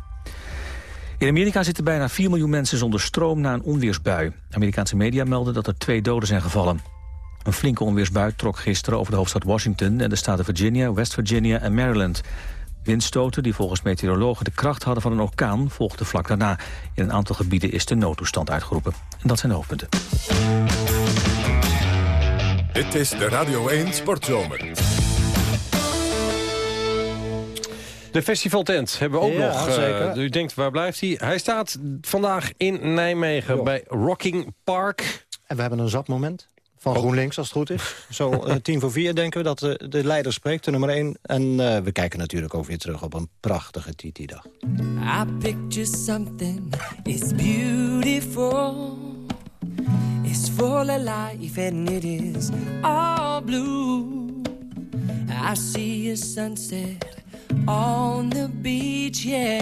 In Amerika zitten bijna 4 miljoen mensen zonder stroom na een onweersbui. Amerikaanse media melden dat er twee doden zijn gevallen. Een flinke onweersbui trok gisteren over de hoofdstad Washington... en de staten Virginia, West Virginia en Maryland. Windstoten die volgens meteorologen de kracht hadden van een orkaan... volgden vlak daarna. In een aantal gebieden is de noodtoestand uitgeroepen. En dat zijn de hoofdpunten. Dit is de Radio 1 Sportzomer. De festivaltent hebben we ook Ja, nog. zeker. Uh, u denkt, waar blijft hij? Hij staat vandaag in Nijmegen bij Rocking Park. En we hebben een zapmoment van GroenLinks, als het goed is. Zo eh, tien voor vier denken we dat de, de leider spreekt, de nummer één. En eh, we kijken natuurlijk ook weer terug op een prachtige Titi-dag. I picture something, it's beautiful. It's full of life and it is all blue. I see a sunset on the beach, yeah.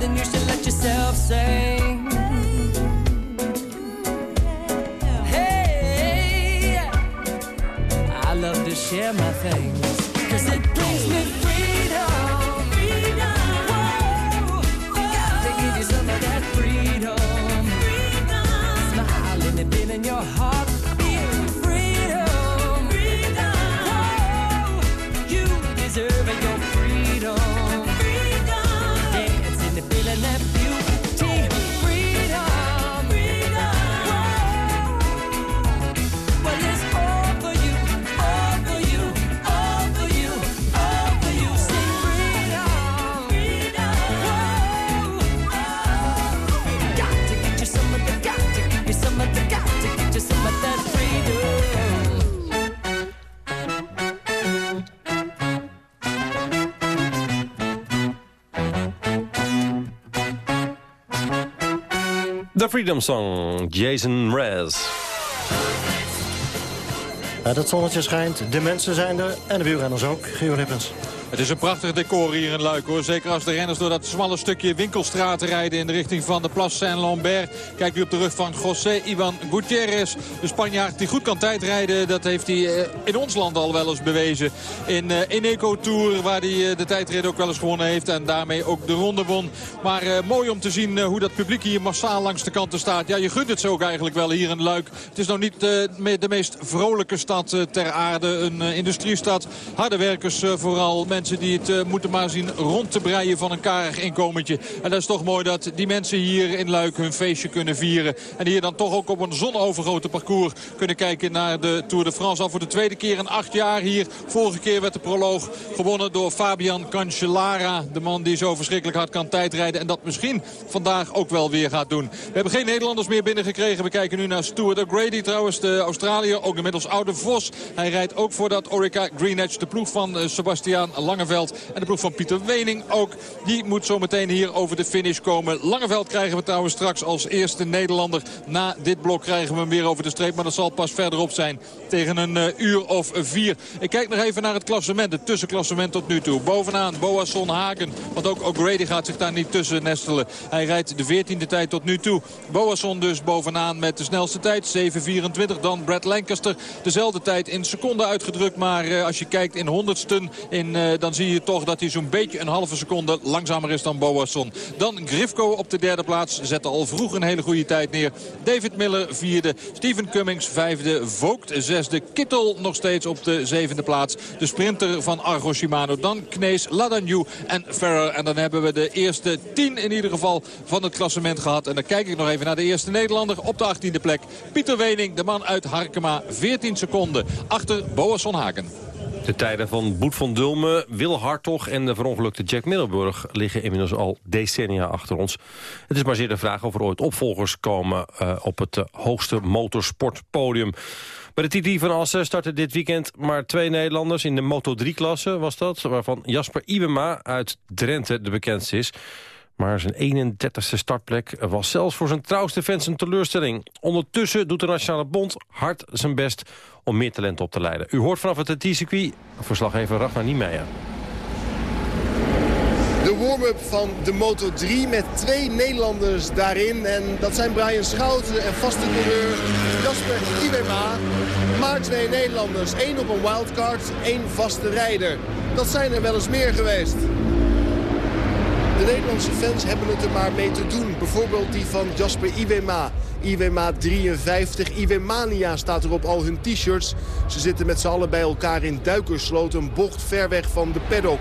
Then you should let yourself sing. Share my things, cause it brings me freedom. Whoa, got to give you some of that freedom. Smile and it in your heart. Freedom Song, Jason Rez. Het zonnetje schijnt, de mensen zijn er en de wielrenners ook. Geo Lippens. Het is een prachtig decor hier in Luik hoor. Zeker als de renners door dat smalle stukje winkelstraat rijden in de richting van de Place Saint-Lambert. Kijk nu op de rug van José Ivan Gutierrez. De Spanjaard die goed kan tijdrijden. Dat heeft hij eh, in ons land al wel eens bewezen. In Eneco Tour waar hij eh, de tijdrit ook wel eens gewonnen heeft. En daarmee ook de ronde won. Maar mooi om te zien hoe dat publiek hier massaal langs de kanten staat. Ja, je gunt het zo ook eigenlijk wel hier in Luik. Het is nog niet de meest vrolijke stad ter aarde. Een industriestad. Harde werkers vooral mensen die het uh, moeten maar zien rond te breien van een karig inkomentje. En dat is toch mooi dat die mensen hier in Luik hun feestje kunnen vieren. En hier dan toch ook op een zonovergrote parcours kunnen kijken naar de Tour de France. Al voor de tweede keer in acht jaar hier. Vorige keer werd de proloog gewonnen door Fabian Cancellara. De man die zo verschrikkelijk hard kan tijdrijden. En dat misschien vandaag ook wel weer gaat doen. We hebben geen Nederlanders meer binnengekregen. We kijken nu naar Stuart O'Grady trouwens. De Australiër, ook inmiddels oude Vos. Hij rijdt ook voor dat Orica Green Edge. De ploeg van uh, Sebastian Langeveld. En de ploeg van Pieter Wening ook. Die moet zo meteen hier over de finish komen. Langeveld krijgen we trouwens straks als eerste Nederlander. Na dit blok krijgen we hem weer over de streep. Maar dat zal pas verderop zijn. Tegen een uh, uur of vier. Ik kijk nog even naar het klassement. Het tussenklassement tot nu toe. Bovenaan Boasson Hagen. Want ook O'Grady gaat zich daar niet tussen nestelen. Hij rijdt de 14e tijd tot nu toe. Boasson dus bovenaan met de snelste tijd. 7.24. Dan Brad Lancaster. Dezelfde tijd in seconden uitgedrukt. Maar uh, als je kijkt in honderdsten. In, uh, dan zie je toch dat hij zo'n beetje een halve seconde langzamer is dan Boasson. Dan Grifko op de derde plaats. Zette al vroeg een hele goede tijd neer. David Miller vierde. Steven Cummings vijfde. Vogt zesde. Kittel nog steeds op de zevende plaats. De sprinter van Argo Shimano. Dan Knees, Ladanju en Ferrer. En dan hebben we de eerste tien in ieder geval van het klassement gehad. En dan kijk ik nog even naar de eerste Nederlander op de 18e plek. Pieter Wening, de man uit Harkema. 14 seconden achter Boasson Hagen. De tijden van Boet van Dulme, Wil Hartog en de verongelukte Jack Middelburg... liggen inmiddels al decennia achter ons. Het is maar zeer de vraag of er ooit opvolgers komen... Uh, op het uh, hoogste motorsportpodium. Bij de TT van Assen starten dit weekend maar twee Nederlanders... in de Moto3-klasse was dat, waarvan Jasper Ibema uit Drenthe de bekendste is... Maar zijn 31ste startplek was zelfs voor zijn trouwste fans een teleurstelling. Ondertussen doet de Nationale Bond hard zijn best om meer talent op te leiden. U hoort vanaf het TT-circuit verslaggever Ragnar Niemeyer. De warm-up van de Moto3 met twee Nederlanders daarin. En dat zijn Brian Schouten en vaste coureur Jasper Iwema. Maar twee Nederlanders. één op een wildcard, één vaste rijder. Dat zijn er wel eens meer geweest. De Nederlandse fans hebben het er maar mee te doen. Bijvoorbeeld die van Jasper Iwema. Iwema 53, Iwemania staat er op al hun t-shirts. Ze zitten met z'n allen bij elkaar in Duikersloot, een bocht ver weg van de paddock.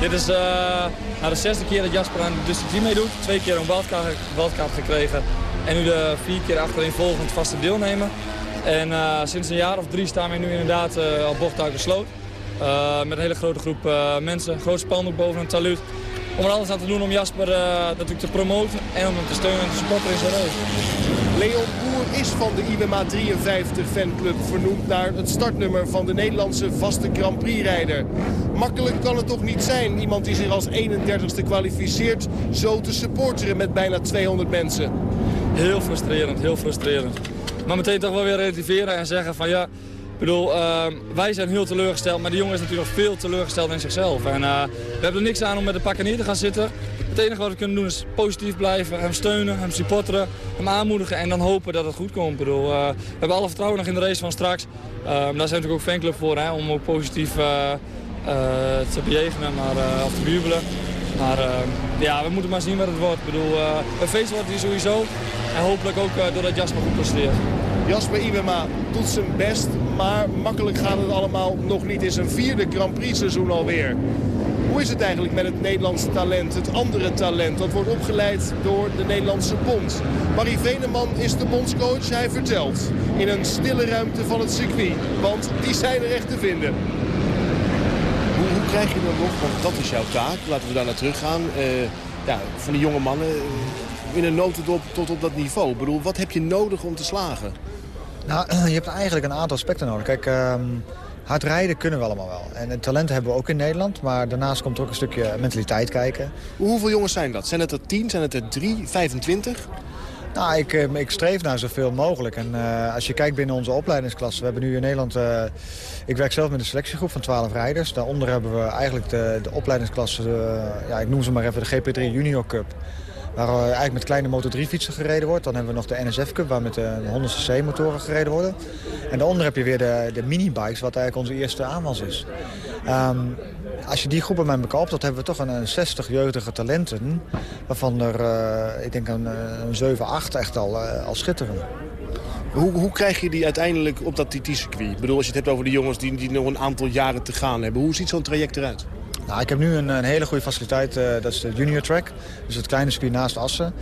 Dit is uh, de zesde keer dat Jasper aan de discipline meedoet. Twee keer een wildcard, gekregen. En nu de vier keer achterin volgend vaste deelnemer. En uh, sinds een jaar of drie staan we nu inderdaad uh, al bochtduikersloot. Uh, met een hele grote groep mensen. Groot spandoek boven een taluut om er alles aan te doen om Jasper uh, natuurlijk te promoten en om hem te steunen en te supporteren in zijn race. Leon Boer is van de IWMA 53 fanclub vernoemd naar het startnummer van de Nederlandse vaste Grand Prix-rijder. Makkelijk kan het toch niet zijn, iemand die zich als 31ste kwalificeert, zo te supporteren met bijna 200 mensen. Heel frustrerend, heel frustrerend. Maar meteen toch wel weer relativeren en zeggen van ja, bedoel, uh, wij zijn heel teleurgesteld, maar de jongen is natuurlijk veel teleurgesteld in zichzelf. En uh, we hebben er niks aan om met de pakken neer te gaan zitten. Het enige wat we kunnen doen is positief blijven, hem steunen, hem supporteren, hem aanmoedigen en dan hopen dat het goed komt. Bedoel, uh, we hebben alle vertrouwen nog in de race van straks. daar zijn we natuurlijk ook fanclub voor, hè, om ook positief te bejegenen maar, of te bejubelen. Maar ja, we moeten maar zien wat het wordt. Ik bedoel, een feest wordt hier sowieso. En hopelijk ook doordat Jasper goed presteert. Jasper Iwema doet zijn best, maar makkelijk gaat het allemaal nog niet in zijn vierde Grand Prix seizoen alweer. Hoe is het eigenlijk met het Nederlandse talent, het andere talent? Dat wordt opgeleid door de Nederlandse bond. Marie Veneman is de bondscoach, hij vertelt. In een stille ruimte van het circuit, want die zijn er echt te vinden. Hoe, hoe krijg je dan nog, want dat is jouw taak, laten we daar naar terug gaan. Uh, ja, van die jonge mannen uh, in een notendop tot op dat niveau. Ik bedoel, wat heb je nodig om te slagen? Nou, je hebt eigenlijk een aantal aspecten nodig. Kijk, um, hard rijden kunnen we allemaal wel. En het talent hebben we ook in Nederland. Maar daarnaast komt er ook een stukje mentaliteit kijken. Hoeveel jongens zijn dat? Zijn het er 10? Zijn het er 3? 25? Nou, ik, eh, ik streef naar zoveel mogelijk. En uh, als je kijkt binnen onze opleidingsklasse... we hebben nu in Nederland... Uh, ik werk zelf met een selectiegroep van 12 rijders. Daaronder hebben we eigenlijk de, de opleidingsklasse... ja, ik noem ze maar even de GP3 Junior Cup. Waar eigenlijk met kleine Moto3-fietsen gereden wordt. Dan hebben we nog de NSF Cup, waar met de 100cc-motoren gereden worden. En daaronder heb je weer de, de minibikes, wat eigenlijk onze eerste aanwas is. Um, als je die groepen met elkaar optelt, hebben we toch een, een 60 jeugdige talenten. Waarvan er, uh, ik denk, een, een 7, 8 echt al, uh, al schitteren. Hoe, hoe krijg je die uiteindelijk op dat TT-circuit? Ik bedoel, als je het hebt over de jongens die, die nog een aantal jaren te gaan hebben. Hoe ziet zo'n traject eruit? Nou, ik heb nu een, een hele goede faciliteit, uh, dat is de junior track. Dus het kleine circuit naast Assen.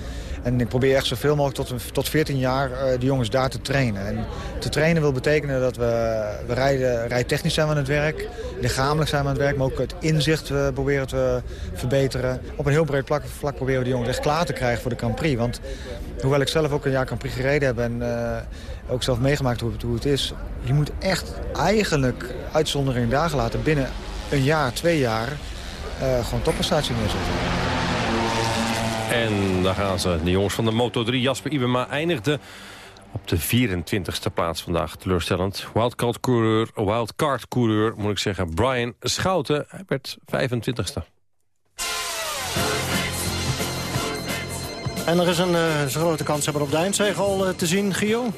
En ik probeer echt zoveel mogelijk tot, tot 14 jaar uh, de jongens daar te trainen. En te trainen wil betekenen dat we, we rijden, rijtechnisch zijn we aan het werk. Lichamelijk zijn we aan het werk, maar ook het inzicht we proberen te verbeteren. Op een heel breed vlak, vlak proberen we de jongens echt klaar te krijgen voor de Grand Prix. Want hoewel ik zelf ook een jaar Grand Prix gereden heb en ook zelf meegemaakt hoe, hoe het is. Je moet echt eigenlijk uitzondering daar laten binnen een jaar, twee jaar uh, gewoon topprestatie neerzetten. En daar gaan ze. De jongens van de Moto3, Jasper Ibema, eindigde op de 24e plaats vandaag. Teleurstellend. Wildcard-coureur, wildcard-coureur moet ik zeggen, Brian Schouten. Hij werd 25e. En er is een uh, grote kans hebben op de eindzegel uh, te zien, Gio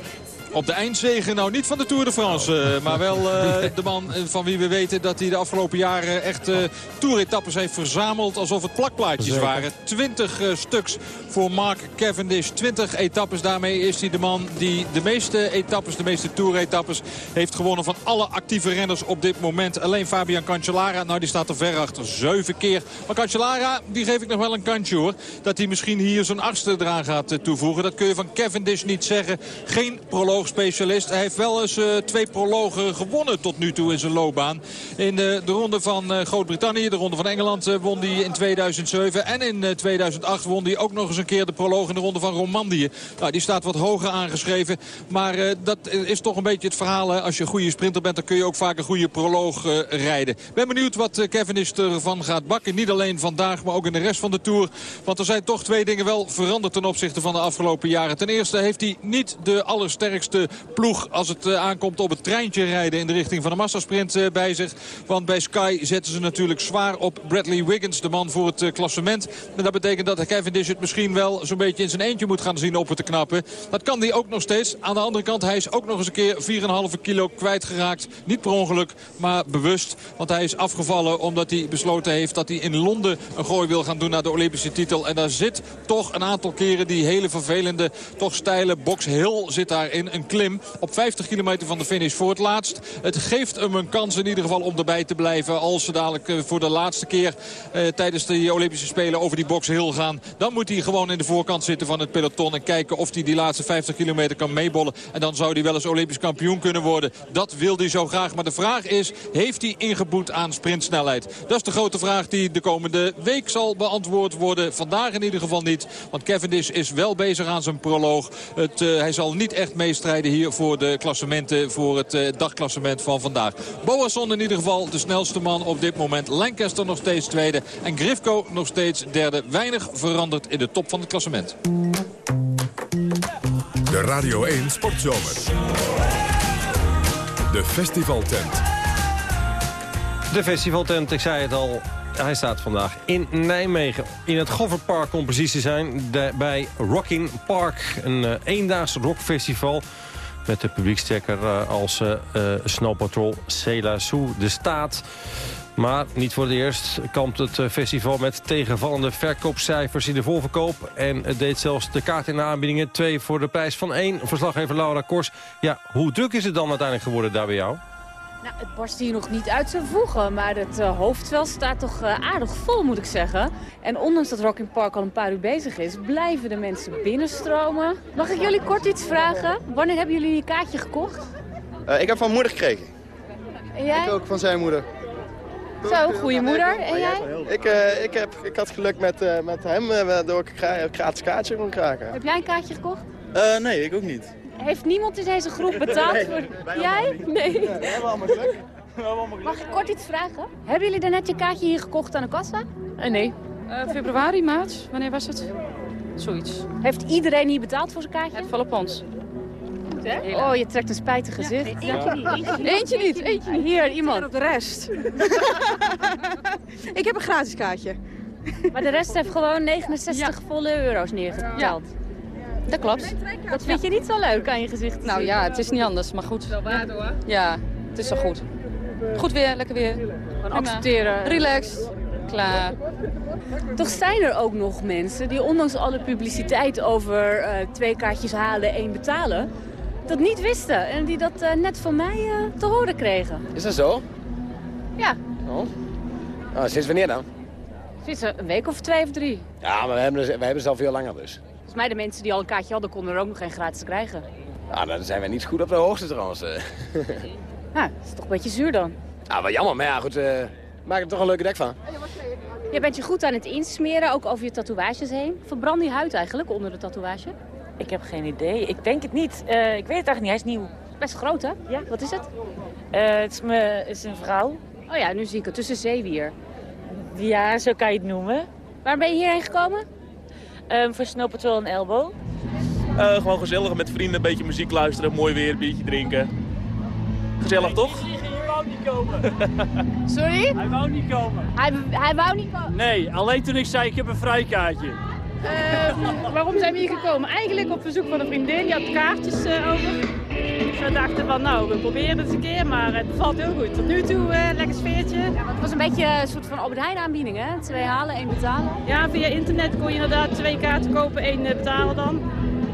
op de eindzegen. Nou, niet van de Tour de France. Uh, maar wel uh, de man van wie we weten dat hij de afgelopen jaren echt uh, toeretappes heeft verzameld. Alsof het plakplaatjes Zeker. waren. 20 stuks voor Mark Cavendish. 20 etappes. Daarmee is hij de man die de meeste etappes, de meeste toeretappes heeft gewonnen van alle actieve renners op dit moment. Alleen Fabian Cancellara, nou die staat er ver achter. Zeven keer. Maar Cancellara, die geef ik nog wel een kantje hoor. Dat hij misschien hier zijn achtste eraan gaat toevoegen. Dat kun je van Cavendish niet zeggen. Geen proloog specialist. Hij heeft wel eens uh, twee prologen gewonnen tot nu toe in zijn loopbaan. In de, de ronde van uh, Groot-Brittannië, de ronde van Engeland won hij in 2007. En in 2008 won hij ook nog eens een keer de proloog in de ronde van Romandie. Nou, die staat wat hoger aangeschreven. Maar dat is toch een beetje het verhaal. Hè? Als je een goede sprinter bent, dan kun je ook vaak een goede proloog rijden. Ben benieuwd wat Kevin is ervan gaat bakken. Niet alleen vandaag, maar ook in de rest van de Tour. Want er zijn toch twee dingen wel veranderd ten opzichte van de afgelopen jaren. Ten eerste heeft hij niet de allersterkste ploeg als het eh, aankomt op het treintje rijden in de richting van de massasprint eh, bij zich. Want bij Sky zetten ze natuurlijk zwaar op Bradley Wiggins, de man voor het eh, klassement. En dat betekent dat Cavendish het misschien wel zo'n beetje in zijn eentje moet gaan zien op te knappen. Dat kan hij ook nog steeds. Aan de andere kant, hij is ook nog eens een keer 4,5 kilo kwijtgeraakt. Niet per ongeluk, maar bewust. Want hij is afgevallen omdat hij besloten heeft dat hij in Londen een gooi wil gaan doen naar de Olympische titel. En daar zit toch een aantal keren die hele vervelende, toch steile box hill zit daarin. Klim op 50 kilometer van de finish voor het laatst. Het geeft hem een kans in ieder geval om erbij te blijven. Als ze dadelijk eh, voor de laatste keer eh, tijdens de Olympische Spelen over die box heel gaan. Dan moet hij gewoon in de voorkant zitten van het peloton. En kijken of hij die laatste 50 kilometer kan meebollen. En dan zou hij wel eens Olympisch kampioen kunnen worden. Dat wil hij zo graag. Maar de vraag is, heeft hij ingeboet aan sprintsnelheid? Dat is de grote vraag die de komende week zal beantwoord worden. Vandaag in ieder geval niet. Want Cavendish is wel bezig aan zijn proloog. Het, uh, hij zal niet echt meestrijden hier voor de klassementen, voor het uh, dagklassement van vandaag. Boasson in ieder geval de snelste man op dit moment. Lancaster nog steeds tweede en Grifko nog steeds derde. Weinig veranderd in de top van het klassement. De Radio 1 Sportzomer. De festivaltent. De festivaltent, ik zei het al, hij staat vandaag in Nijmegen. In het Goffertpark om precies te zijn. Bij Rocking Park. Een uh, eendaagse rockfestival. Met de publiekstekker uh, als uh, Snow Patrol Cela Sou de Staat. Maar niet voor het eerst kampt het festival met tegenvallende verkoopcijfers in de voorverkoop. En het deed zelfs de kaart in de aanbiedingen twee voor de prijs van één. Verslaggever Laura Kors. Ja, hoe druk is het dan uiteindelijk geworden daar bij jou? Nou, het barst hier nog niet uit zijn voegen, maar het uh, hoofdveld staat toch uh, aardig vol, moet ik zeggen. En ondanks dat Rock in Park al een paar uur bezig is, blijven de mensen binnenstromen. Mag ik jullie kort iets vragen? Wanneer hebben jullie je kaartje gekocht? Uh, ik heb van moeder gekregen. En jij? Ik ook van zijn moeder. Zo, goede moeder. En jij? Ik, ik, heb, ik had geluk met, met hem, waardoor ik een gratis kaartje kon krijgen. Heb jij een kaartje gekocht? nee, ik ook niet. Heeft niemand in deze groep betaald voor... Jij? Nee. we hebben allemaal geluk. Mag ik kort iets vragen? Hebben jullie net je kaartje hier gekocht aan de kassa? Uh, nee. Uh, februari, maart? Wanneer was het? zoiets. Heeft iedereen hier betaald voor zijn kaartje? Het valt op ons. Goed, hè? Oh, je trekt een spijtig gezicht. eentje niet, eentje niet. Eentje niet, eentje niet. Hier, iemand. op de rest. ik heb een gratis kaartje. Maar de rest heeft gewoon 69 volle euro's neergeteld. Dat klopt. Dat vind je niet zo leuk aan je gezicht? Nou ja, het is niet anders, maar goed. Wel waard hoor. Ja, het is wel goed. Goed weer, lekker weer. Accepteren. Relaxed. Klaar. Toch zijn er ook nog mensen die ondanks alle publiciteit over eh, twee kaartjes halen, één betalen, dat niet wisten. En die dat eh, net van mij eh, te horen kregen. Is dat zo? Ja, Oh. Nou, sinds wanneer dan? sinds een week of twee of drie. Ja, maar we hebben, we hebben ze al veel langer dus. Volgens mij de mensen die al een kaartje hadden, konden er ook nog geen gratis krijgen. Nou, dan zijn we niet goed op de hoogte trouwens. eh. Ja, dat is toch een beetje zuur dan. Ah, wel jammer, maar ja, goed. eh maak er toch een leuke dek van. Je bent je goed aan het insmeren, ook over je tatoeages heen. Verbrand die huid eigenlijk onder de tatoeage? Ik heb geen idee. Ik denk het niet. Eh, ik weet het eigenlijk niet. Hij is nieuw. Best groot, hè? Ja. Wat is het? Eh, het, is me, het is een vrouw. Oh ja, nu zie ik het. Tussen zeewier. Ja, zo kan je het noemen. Waar ben je hierheen gekomen? Um, voor Snow Patrol en Elbow. Eh, gewoon gezellig met vrienden, een beetje muziek luisteren, mooi weer, biertje drinken. Gezellig toch? Hij wou niet komen. Sorry? Hij wou niet komen. Hij, hij wou niet komen? Nee, alleen toen ik zei ik heb een vrijkaartje. Ehm, waarom zijn we hier gekomen? Eigenlijk op verzoek van een vriendin. Die had kaartjes eh, over. Dus we dachten van nou, we proberen het eens een keer. Maar het bevalt heel goed. Tot nu toe eh, lekker sfeertje. Het was een beetje een soort van Albert Heijn aanbieding, hè? Twee halen, één betalen. Ja, via internet kon je inderdaad twee kaarten kopen, één eh, betalen dan.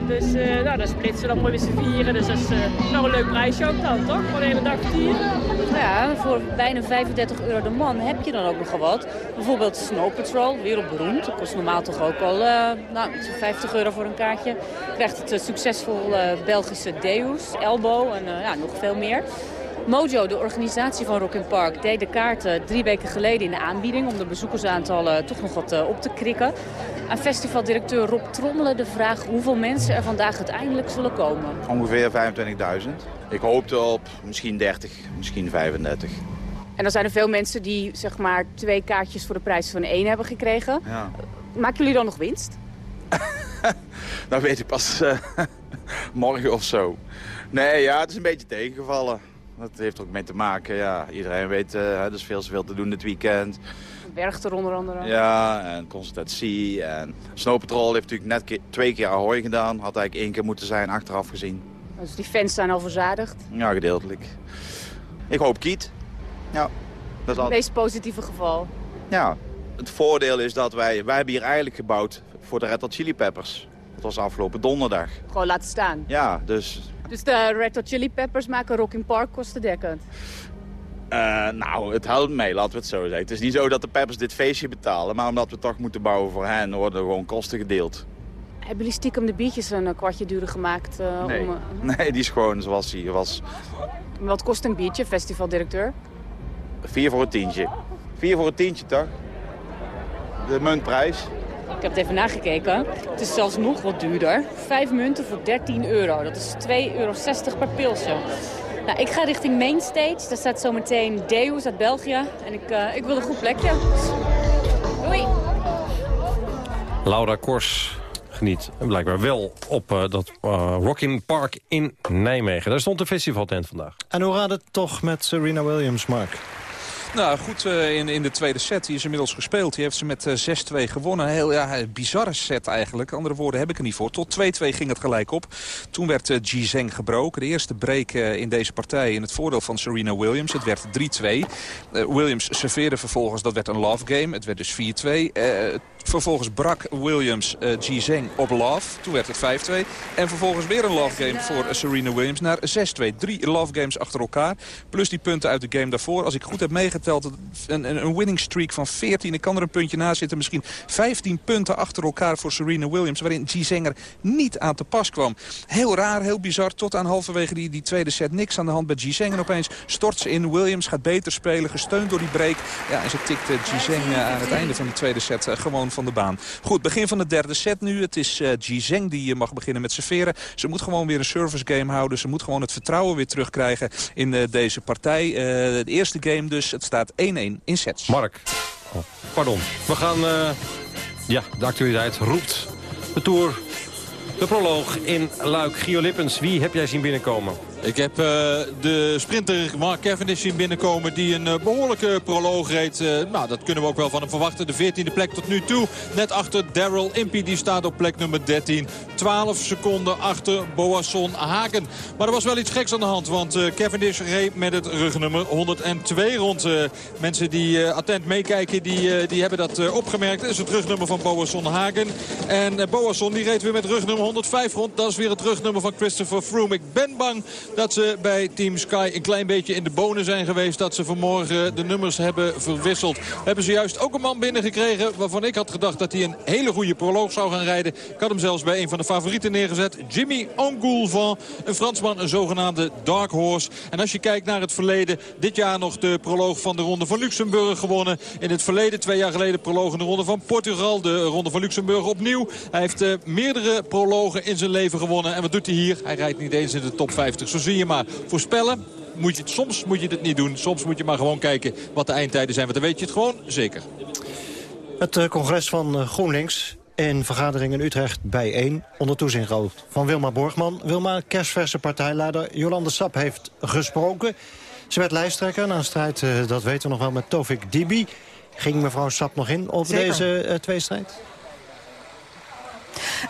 Dus nou, dat splitsen we dan mooi met z'n vieren. Dus dat is nog een leuk prijsje ook dan, toch? Voor de hele dag vieren. Nou ja, voor bijna 35 euro de man heb je dan ook nog wat. Bijvoorbeeld Snow Patrol, wereldberoemd. Dat kost normaal toch ook al eh, nou, zo'n 50 euro voor een kaartje. Krijgt het eh, succesvol eh, Belgische Deus, Elbow en ja, nog veel meer. Mojo, de organisatie van Rock Park, deed de kaarten drie weken geleden in de aanbieding... om de bezoekersaantallen toch nog wat op te krikken. Aan festivaldirecteur Rob Trommelen de vraag hoeveel mensen er vandaag uiteindelijk zullen komen. Ongeveer 25.000. Ik hoopte op misschien 30, misschien 35. En dan zijn er veel mensen die zeg maar twee kaartjes voor de prijs van één hebben gekregen. Ja. Maken jullie dan nog winst? Dat weet ik pas eh, morgen of zo. Nee, ja, het is een beetje tegengevallen. Dat heeft er ook mee te maken. Ja, iedereen weet, eh, er is veel te veel te doen dit weekend. Werchter onder andere. Ja, en consultatie. En Snow Patrol heeft natuurlijk net ke- twee keer Ahoy gedaan. Had eigenlijk één keer moeten zijn, achteraf gezien. Dus die fans zijn al verzadigd. Ja, gedeeltelijk. Ik hoop Kiet. Ja, dat is Het al... meest positieve geval. Ja, het voordeel is dat wij... Wij hebben hier eigenlijk gebouwd voor de Red Hot Chili Peppers. Dat was afgelopen donderdag. Gewoon laten staan. Ja, dus... Dus de Red Hot Chili Peppers maken Rock in Park kostendekkend. Eh, nou, het helpt mee, laten we het zo zeggen. Het is niet zo dat de Peppers dit feestje betalen... maar omdat we toch moeten bouwen voor hen... worden er gewoon kosten gedeeld. Hebben jullie stiekem de biertjes een kwartje duurder gemaakt? eh, Nee, om, eh, nee die is gewoon zoals hij was. wat kost een biertje, festivaldirecteur? Vier voor een tientje. Vier voor een tientje, toch? De muntprijs. Ik heb het even nagekeken. Het is zelfs nog wat duurder. Vijf munten voor 13 euro. Dat is 2,60 euro per pilsje. Nou, ik ga richting Mainstage. Daar staat zometeen Deus uit België. En ik, eh, ik wil een goed plekje. Doei! Laura Kors geniet blijkbaar wel op eh, dat uh, Rockin' Park in Nijmegen. Daar stond de festivaltent vandaag. En hoe gaat het toch met Serena Williams, Mark? Nou, goed eh, in, in de tweede set. Die is inmiddels gespeeld. Die heeft ze met eh, 6-2 gewonnen. Een heel ja, bizarre set eigenlijk. Andere woorden heb ik er niet voor. Tot 2-2 ging het gelijk op. Toen werd uh, gebroken. De eerste break in deze partij in het voordeel van Serena Williams. Het werd 3-2. Uh, Williams serveerde vervolgens. Dat werd een love game. Het werd dus 4-2. Vervolgens brak Williams uh, Ji Zheng op love. Toen werd het 5-2. En vervolgens weer een love game voor uh, Serena Williams naar 6-2. Drie love games achter elkaar. Plus die punten uit de game daarvoor. Als ik goed heb meegeteld, een, een winning streak van 14. Ik kan er een puntje na zitten. Misschien 15 punten achter elkaar voor Serena Williams. Waarin Zheng er niet aan te pas kwam. Heel raar, heel bizar. Tot aan halverwege die, die tweede set niks aan de hand bij Zheng. En opeens stort ze in. Williams gaat beter spelen. Gesteund door die break. Ja, en ze tikt Ji Zheng aan het einde van die tweede set gewoon van de baan. Goed, begin van de derde set nu. Het is uh, Ji Zheng die mag beginnen met serveren. Ze moet gewoon weer een service game houden. Ze moet gewoon het vertrouwen weer terugkrijgen in uh, deze partij. Uh, de eerste game dus. Het staat 1-1 in sets. Mark, oh, pardon. We gaan... Ja, de actualiteit roept De Tour, de proloog in Luik. Gio Lippens, wie heb jij zien binnenkomen? Ik heb uh, de sprinter Mark Cavendish zien binnenkomen die een uh, behoorlijke proloog reed. Uh, nou, dat kunnen we ook wel van hem verwachten. De 14e plek tot nu toe. Net achter Daryl Impey, die staat op plek nummer 13. 12 seconden achter Boasson Hagen. Maar er was wel iets geks aan de hand, want Cavendish reed met het rugnummer 102 rond. mensen die attent meekijken, die, die hebben dat opgemerkt. Dat is het rugnummer van Boasson Hagen. En Boasson die reed weer met rugnummer 105 rond. Dat is weer het rugnummer van Christopher Froome. Ik ben bang dat ze bij Team Sky een klein beetje in de bonen zijn geweest. Dat ze vanmorgen de nummers hebben verwisseld. Hebben ze juist ook een man binnengekregen waarvan ik had gedacht dat hij een hele goede proloog zou gaan rijden. Ik had hem zelfs bij een van de favorieten neergezet. Jimmy Angoulevent, een Fransman, een zogenaamde dark horse. En als je kijkt naar het verleden, dit jaar nog de proloog van de Ronde van Luxemburg gewonnen. In het verleden, twee jaar geleden, proloog in de Ronde van Portugal. De Ronde van Luxemburg opnieuw. Hij heeft uh, meerdere prologen in zijn leven gewonnen. En wat doet hij hier? Hij rijdt niet eens in de top 50. Zo zie je maar. Voorspellen, moet je het, soms moet je het niet doen. Soms moet je maar gewoon kijken wat de eindtijden zijn. Want dan weet je het gewoon zeker. Het uh, congres van uh, GroenLinks in vergadering in Utrecht bijeen. Onder toezicht van Wilma Borgman. Wilma, kerstverse partijleider Jolande Sap heeft gesproken. Ze werd lijsttrekker na een strijd, uh, dat weten we nog wel, met Tovik Dibi. Ging mevrouw Sap nog in op Zeker. deze tweestrijd?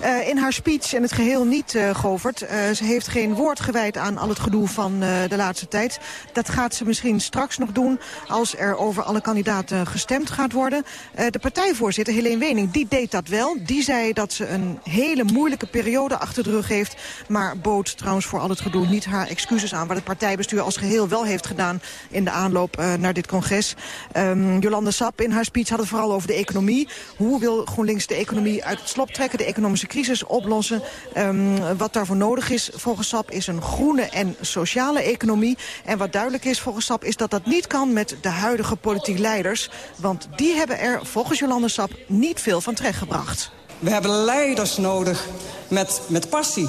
Uh, in haar speech en het geheel niet, uh, Govert. Uh, ze heeft geen woord gewijd aan al het gedoe van de laatste tijd. Dat gaat ze misschien straks nog doen als er over alle kandidaten gestemd gaat worden. de partijvoorzitter, Helene Wening, die deed dat wel. Die zei dat ze een hele moeilijke periode achter de rug heeft. Maar bood trouwens voor al het gedoe niet haar excuses aan. Wat het partijbestuur als geheel wel heeft gedaan in de aanloop naar dit congres. Um, Jolande Sap in haar speech had het vooral over de economie. Hoe wil GroenLinks de economie uit het slop trekken? De economische crisis oplossen. Um, wat daarvoor nodig is volgens SAP is een groene en sociale economie. En wat duidelijk is volgens SAP is dat dat niet kan met de huidige politiek leiders. Want die hebben er volgens Jolande Sap niet veel van terechtgebracht. We hebben leiders nodig met, met passie,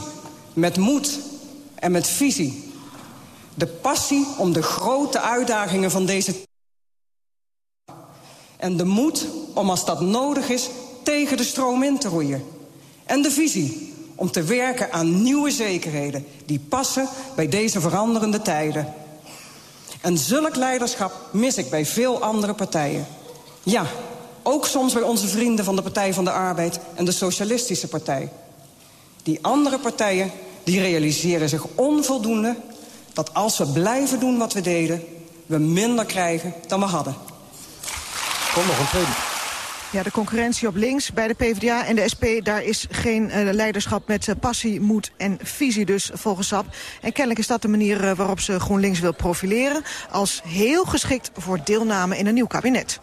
met moed en met visie. De passie om de grote uitdagingen van deze en de moed om als dat nodig is tegen de stroom in te roeien. En de visie om te werken aan nieuwe zekerheden die passen bij deze veranderende tijden. En zulk leiderschap mis ik bij veel andere partijen. Ja, ook soms bij onze vrienden van de Partij van de Arbeid en de Socialistische Partij. Die andere partijen die realiseren zich onvoldoende dat als we blijven doen wat we deden... we minder krijgen dan we hadden. Kom nog een tweede. Ja, de concurrentie op links bij de PvdA en de SP... daar is geen uh, leiderschap met uh, passie, moed en visie dus volgens SAP. En kennelijk is dat de manier uh, waarop ze GroenLinks wil profileren... als heel geschikt voor deelname in een nieuw kabinet.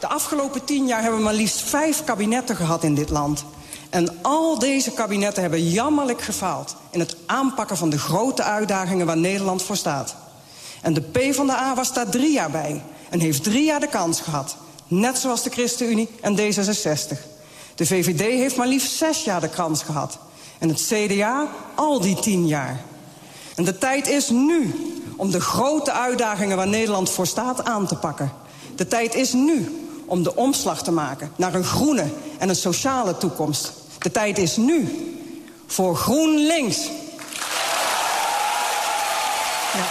De afgelopen tien jaar hebben we maar liefst vijf kabinetten gehad in dit land. En al deze kabinetten hebben jammerlijk gefaald... in het aanpakken van de grote uitdagingen waar Nederland voor staat. En de PvdA was daar drie jaar bij en heeft drie jaar de kans gehad... Net zoals de ChristenUnie en D66. De VVD heeft maar liefst zes jaar de kans gehad. En het CDA al die tien jaar. En de tijd is nu om de grote uitdagingen waar Nederland voor staat aan te pakken. De tijd is nu om de omslag te maken naar een groene en een sociale toekomst. De tijd is nu voor GroenLinks. Ja.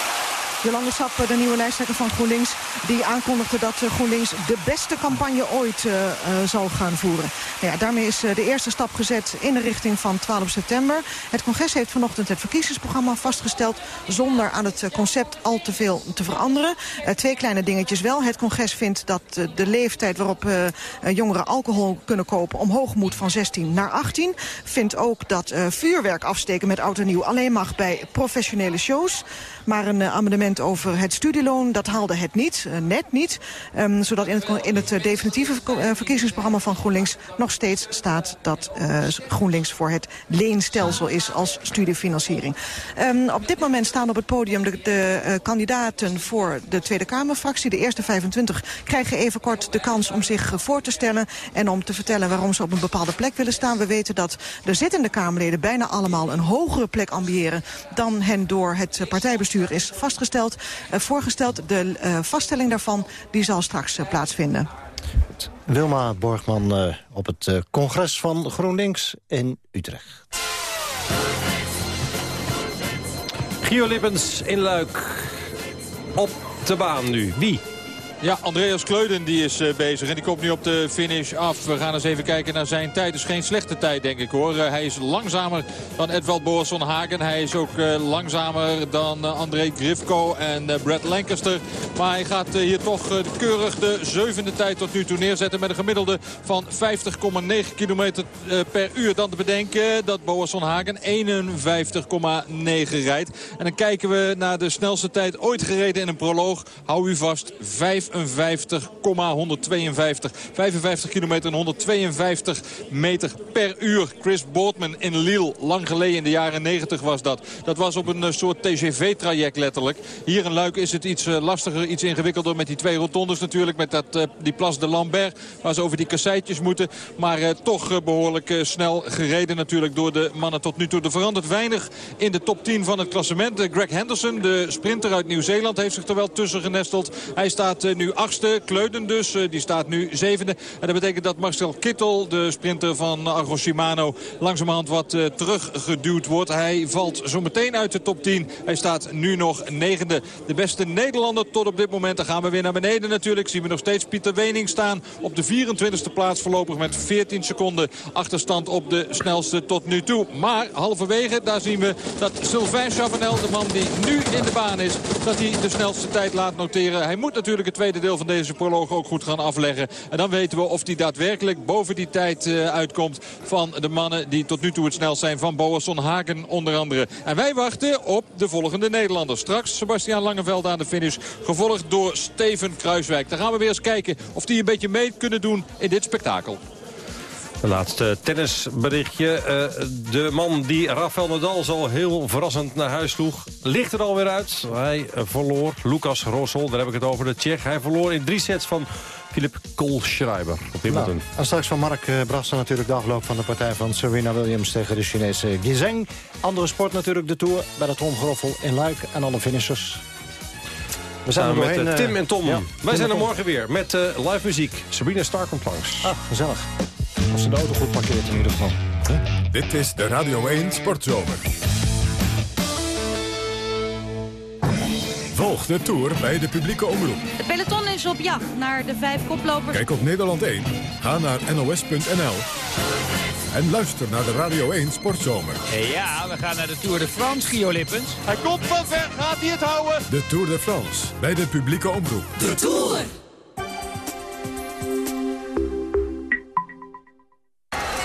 Jolande de nieuwe lijsttrekker van GroenLinks... die aankondigde dat GroenLinks de beste campagne ooit uh, uh, zal gaan voeren. Nou ja, daarmee is de eerste stap gezet in de richting van 12 september. Het congres heeft vanochtend het verkiezingsprogramma vastgesteld... zonder aan het concept al te veel te veranderen. twee kleine dingetjes wel. Het congres vindt dat de leeftijd waarop jongeren alcohol kunnen kopen... omhoog moet van 16 naar 18. Vindt ook dat vuurwerk afsteken met oud en nieuw alleen mag bij professionele shows. Maar een amendement over het studieloon, dat haalde het niet, uh, net niet. Um, zodat in het, in het uh, definitieve uh, verkiezingsprogramma van GroenLinks nog steeds staat dat GroenLinks voor het leenstelsel is als studiefinanciering. Um, op dit moment staan op het podium de, de kandidaten voor de Tweede Kamerfractie. De eerste 25 krijgen even kort de kans om zich voor te stellen en om te vertellen waarom ze op een bepaalde plek willen staan. We weten dat de zittende Kamerleden bijna allemaal een hogere plek ambiëren dan hen door het partijbestuur is vastgesteld, voorgesteld. De uh, daarvan die zal straks uh, plaatsvinden. Wilma Borgman eh, op het eh, congres van GroenLinks in Utrecht. Gio Lippens in Luik. Op de baan nu. Wie? Ja, Andreas Kleuden die is uh, bezig en die komt nu op de finish af. We gaan eens even kijken naar zijn tijd. Het is geen slechte tijd, denk ik hoor. Uh, hij is langzamer dan Edvald Boasson Hagen. Hij is ook uh, langzamer dan André Grifko en Brad Lancaster. Maar hij gaat hier toch keurig de zevende tijd tot nu toe neerzetten... met een gemiddelde van 50,9 kilometer per uur. Dan te bedenken dat Boasson Hagen 51,9 rijdt. En dan kijken we naar de snelste tijd ooit gereden in een proloog. Hou u vast, 5 55,152. 55 kilometer en 152 meter per uur. Chris Boardman in Lille. Lang geleden in de jaren 90 was dat. Dat was op een eh, soort TGV-traject letterlijk. Hier in Luik is het iets eh, lastiger, iets ingewikkelder met die twee rotondes natuurlijk. Met dat, uh, die Place de Lambert waar ze over die kasseitjes moeten. Maar uh, toch behoorlijk snel gereden natuurlijk door de mannen tot nu toe. Er verandert weinig in de top 10 van het klassement. Greg Henderson, de sprinter uit Nieuw-Zeeland, heeft zich er wel tussen genesteld. Hij staat nu achtste. Kleuden dus, eh, die staat nu zevende. En dat betekent dat Marcel Kittel, de sprinter van Argo Shimano... langzamerhand wat uh, teruggeduwd wordt. Hij valt zo meteen uit de top 10. Hij staat nu nog negende. De beste Nederlander tot op dit moment. Dan gaan we weer naar beneden natuurlijk. Zien we nog steeds Pieter Wening staan op de 24e plaats voorlopig... met 14 seconden achterstand op de snelste tot nu toe. Maar halverwege, daar zien we dat Sylvain Chavanel, de man die nu in de baan is... dat hij de snelste tijd laat noteren. Hij moet natuurlijk het tweede deel van deze proloog ook goed gaan afleggen. En dan weten we of hij daadwerkelijk boven die tijd uh, uitkomt van de mannen die tot nu toe het snelst zijn. Van Boasson Hagen onder andere. En wij wachten op de volgende Nederlander. Straks Sebastian Langeveld aan de finish. Gevolgd door Steven Kruiswijk. Dan gaan we weer eens kijken of die een beetje mee kunnen doen in dit spektakel. Een laatste tennisberichtje. Uh, de man die Rafael Nadal zo heel verrassend naar huis sloeg... ligt er alweer uit. Hij verloor. Lucas Rossel, daar heb ik het over. De Tsjech. Hij verloor in drie sets van Philip Kohlschreiber op Wimbledon. Nou, en straks van Mark uh, Brassen natuurlijk de afloop van de partij van Serena Williams... tegen de Chinese Gizeng. Andere sport natuurlijk de Tour bij de Tromgeroffel in Luik. En alle finishers we zijn er doorheen, met uh, Tim en Tom. Ja, Wij zijn er morgen weer met uh, live muziek. Sabrina Stark komt langs. Ah, gezellig. Als ze de auto goed parkeert in ieder geval. Huh? Dit is de Radio 1 Sportzomer. Volg de Tour bij de publieke omroep. Het peloton is op jacht naar de vijf koplopers. Kijk op Nederland 1. Ga naar nos.nl. En luister naar de Radio 1 Sportzomer. Ja, we gaan naar de Tour de France, Gio Lippens. Hij komt van ver, gaat hij het houden? De Tour de France, bij de publieke omroep. De Tour!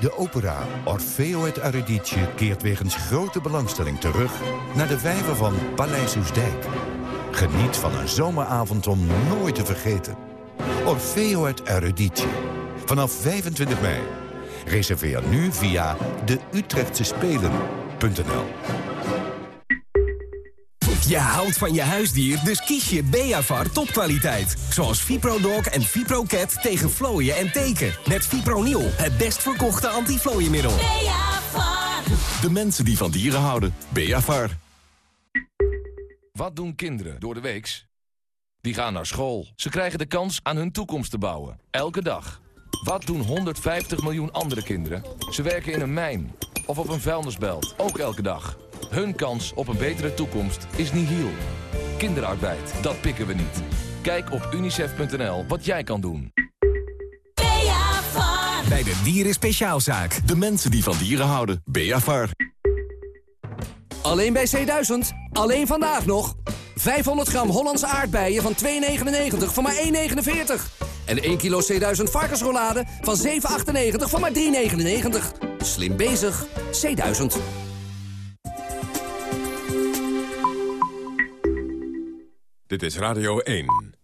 De opera Orfeo et Eurydice keert wegens grote belangstelling terug... naar de vijver van Paleis Oesdijk. Geniet van een zomeravond om nooit te vergeten. Orfeo et Eurydice. Vanaf 25 mei. Reserveer nu via de Utrechtse Spelen.nl. Je houdt van je huisdier, dus kies je Beavar topkwaliteit. Zoals ViproDog en ViproCat tegen vlooien en teken. Met Fipronil, het best verkochte antiflooienmiddel. Beavar. De mensen die van dieren houden. Beavar. Wat doen kinderen door de weeks? Die gaan naar school. Ze krijgen de kans aan hun toekomst te bouwen. Elke dag. Wat doen 150 miljoen andere kinderen? Ze werken in een mijn of op een vuilnisbelt. Ook elke dag. Hun kans op een betere toekomst is nihil. Kinderarbeid, dat pikken we niet. Kijk op unicef.nl wat jij kan doen. Bij de Dieren Speciaalzaak. De mensen die van dieren houden. Beavar. Alleen bij C1000. Alleen vandaag nog. 500 gram Hollandse aardbeien van 2,99 voor maar 1,49. En 1 kilo C1000 varkensrollade van 7,98 voor maar 3,99. Slim bezig. C1000. Dit is Radio 1.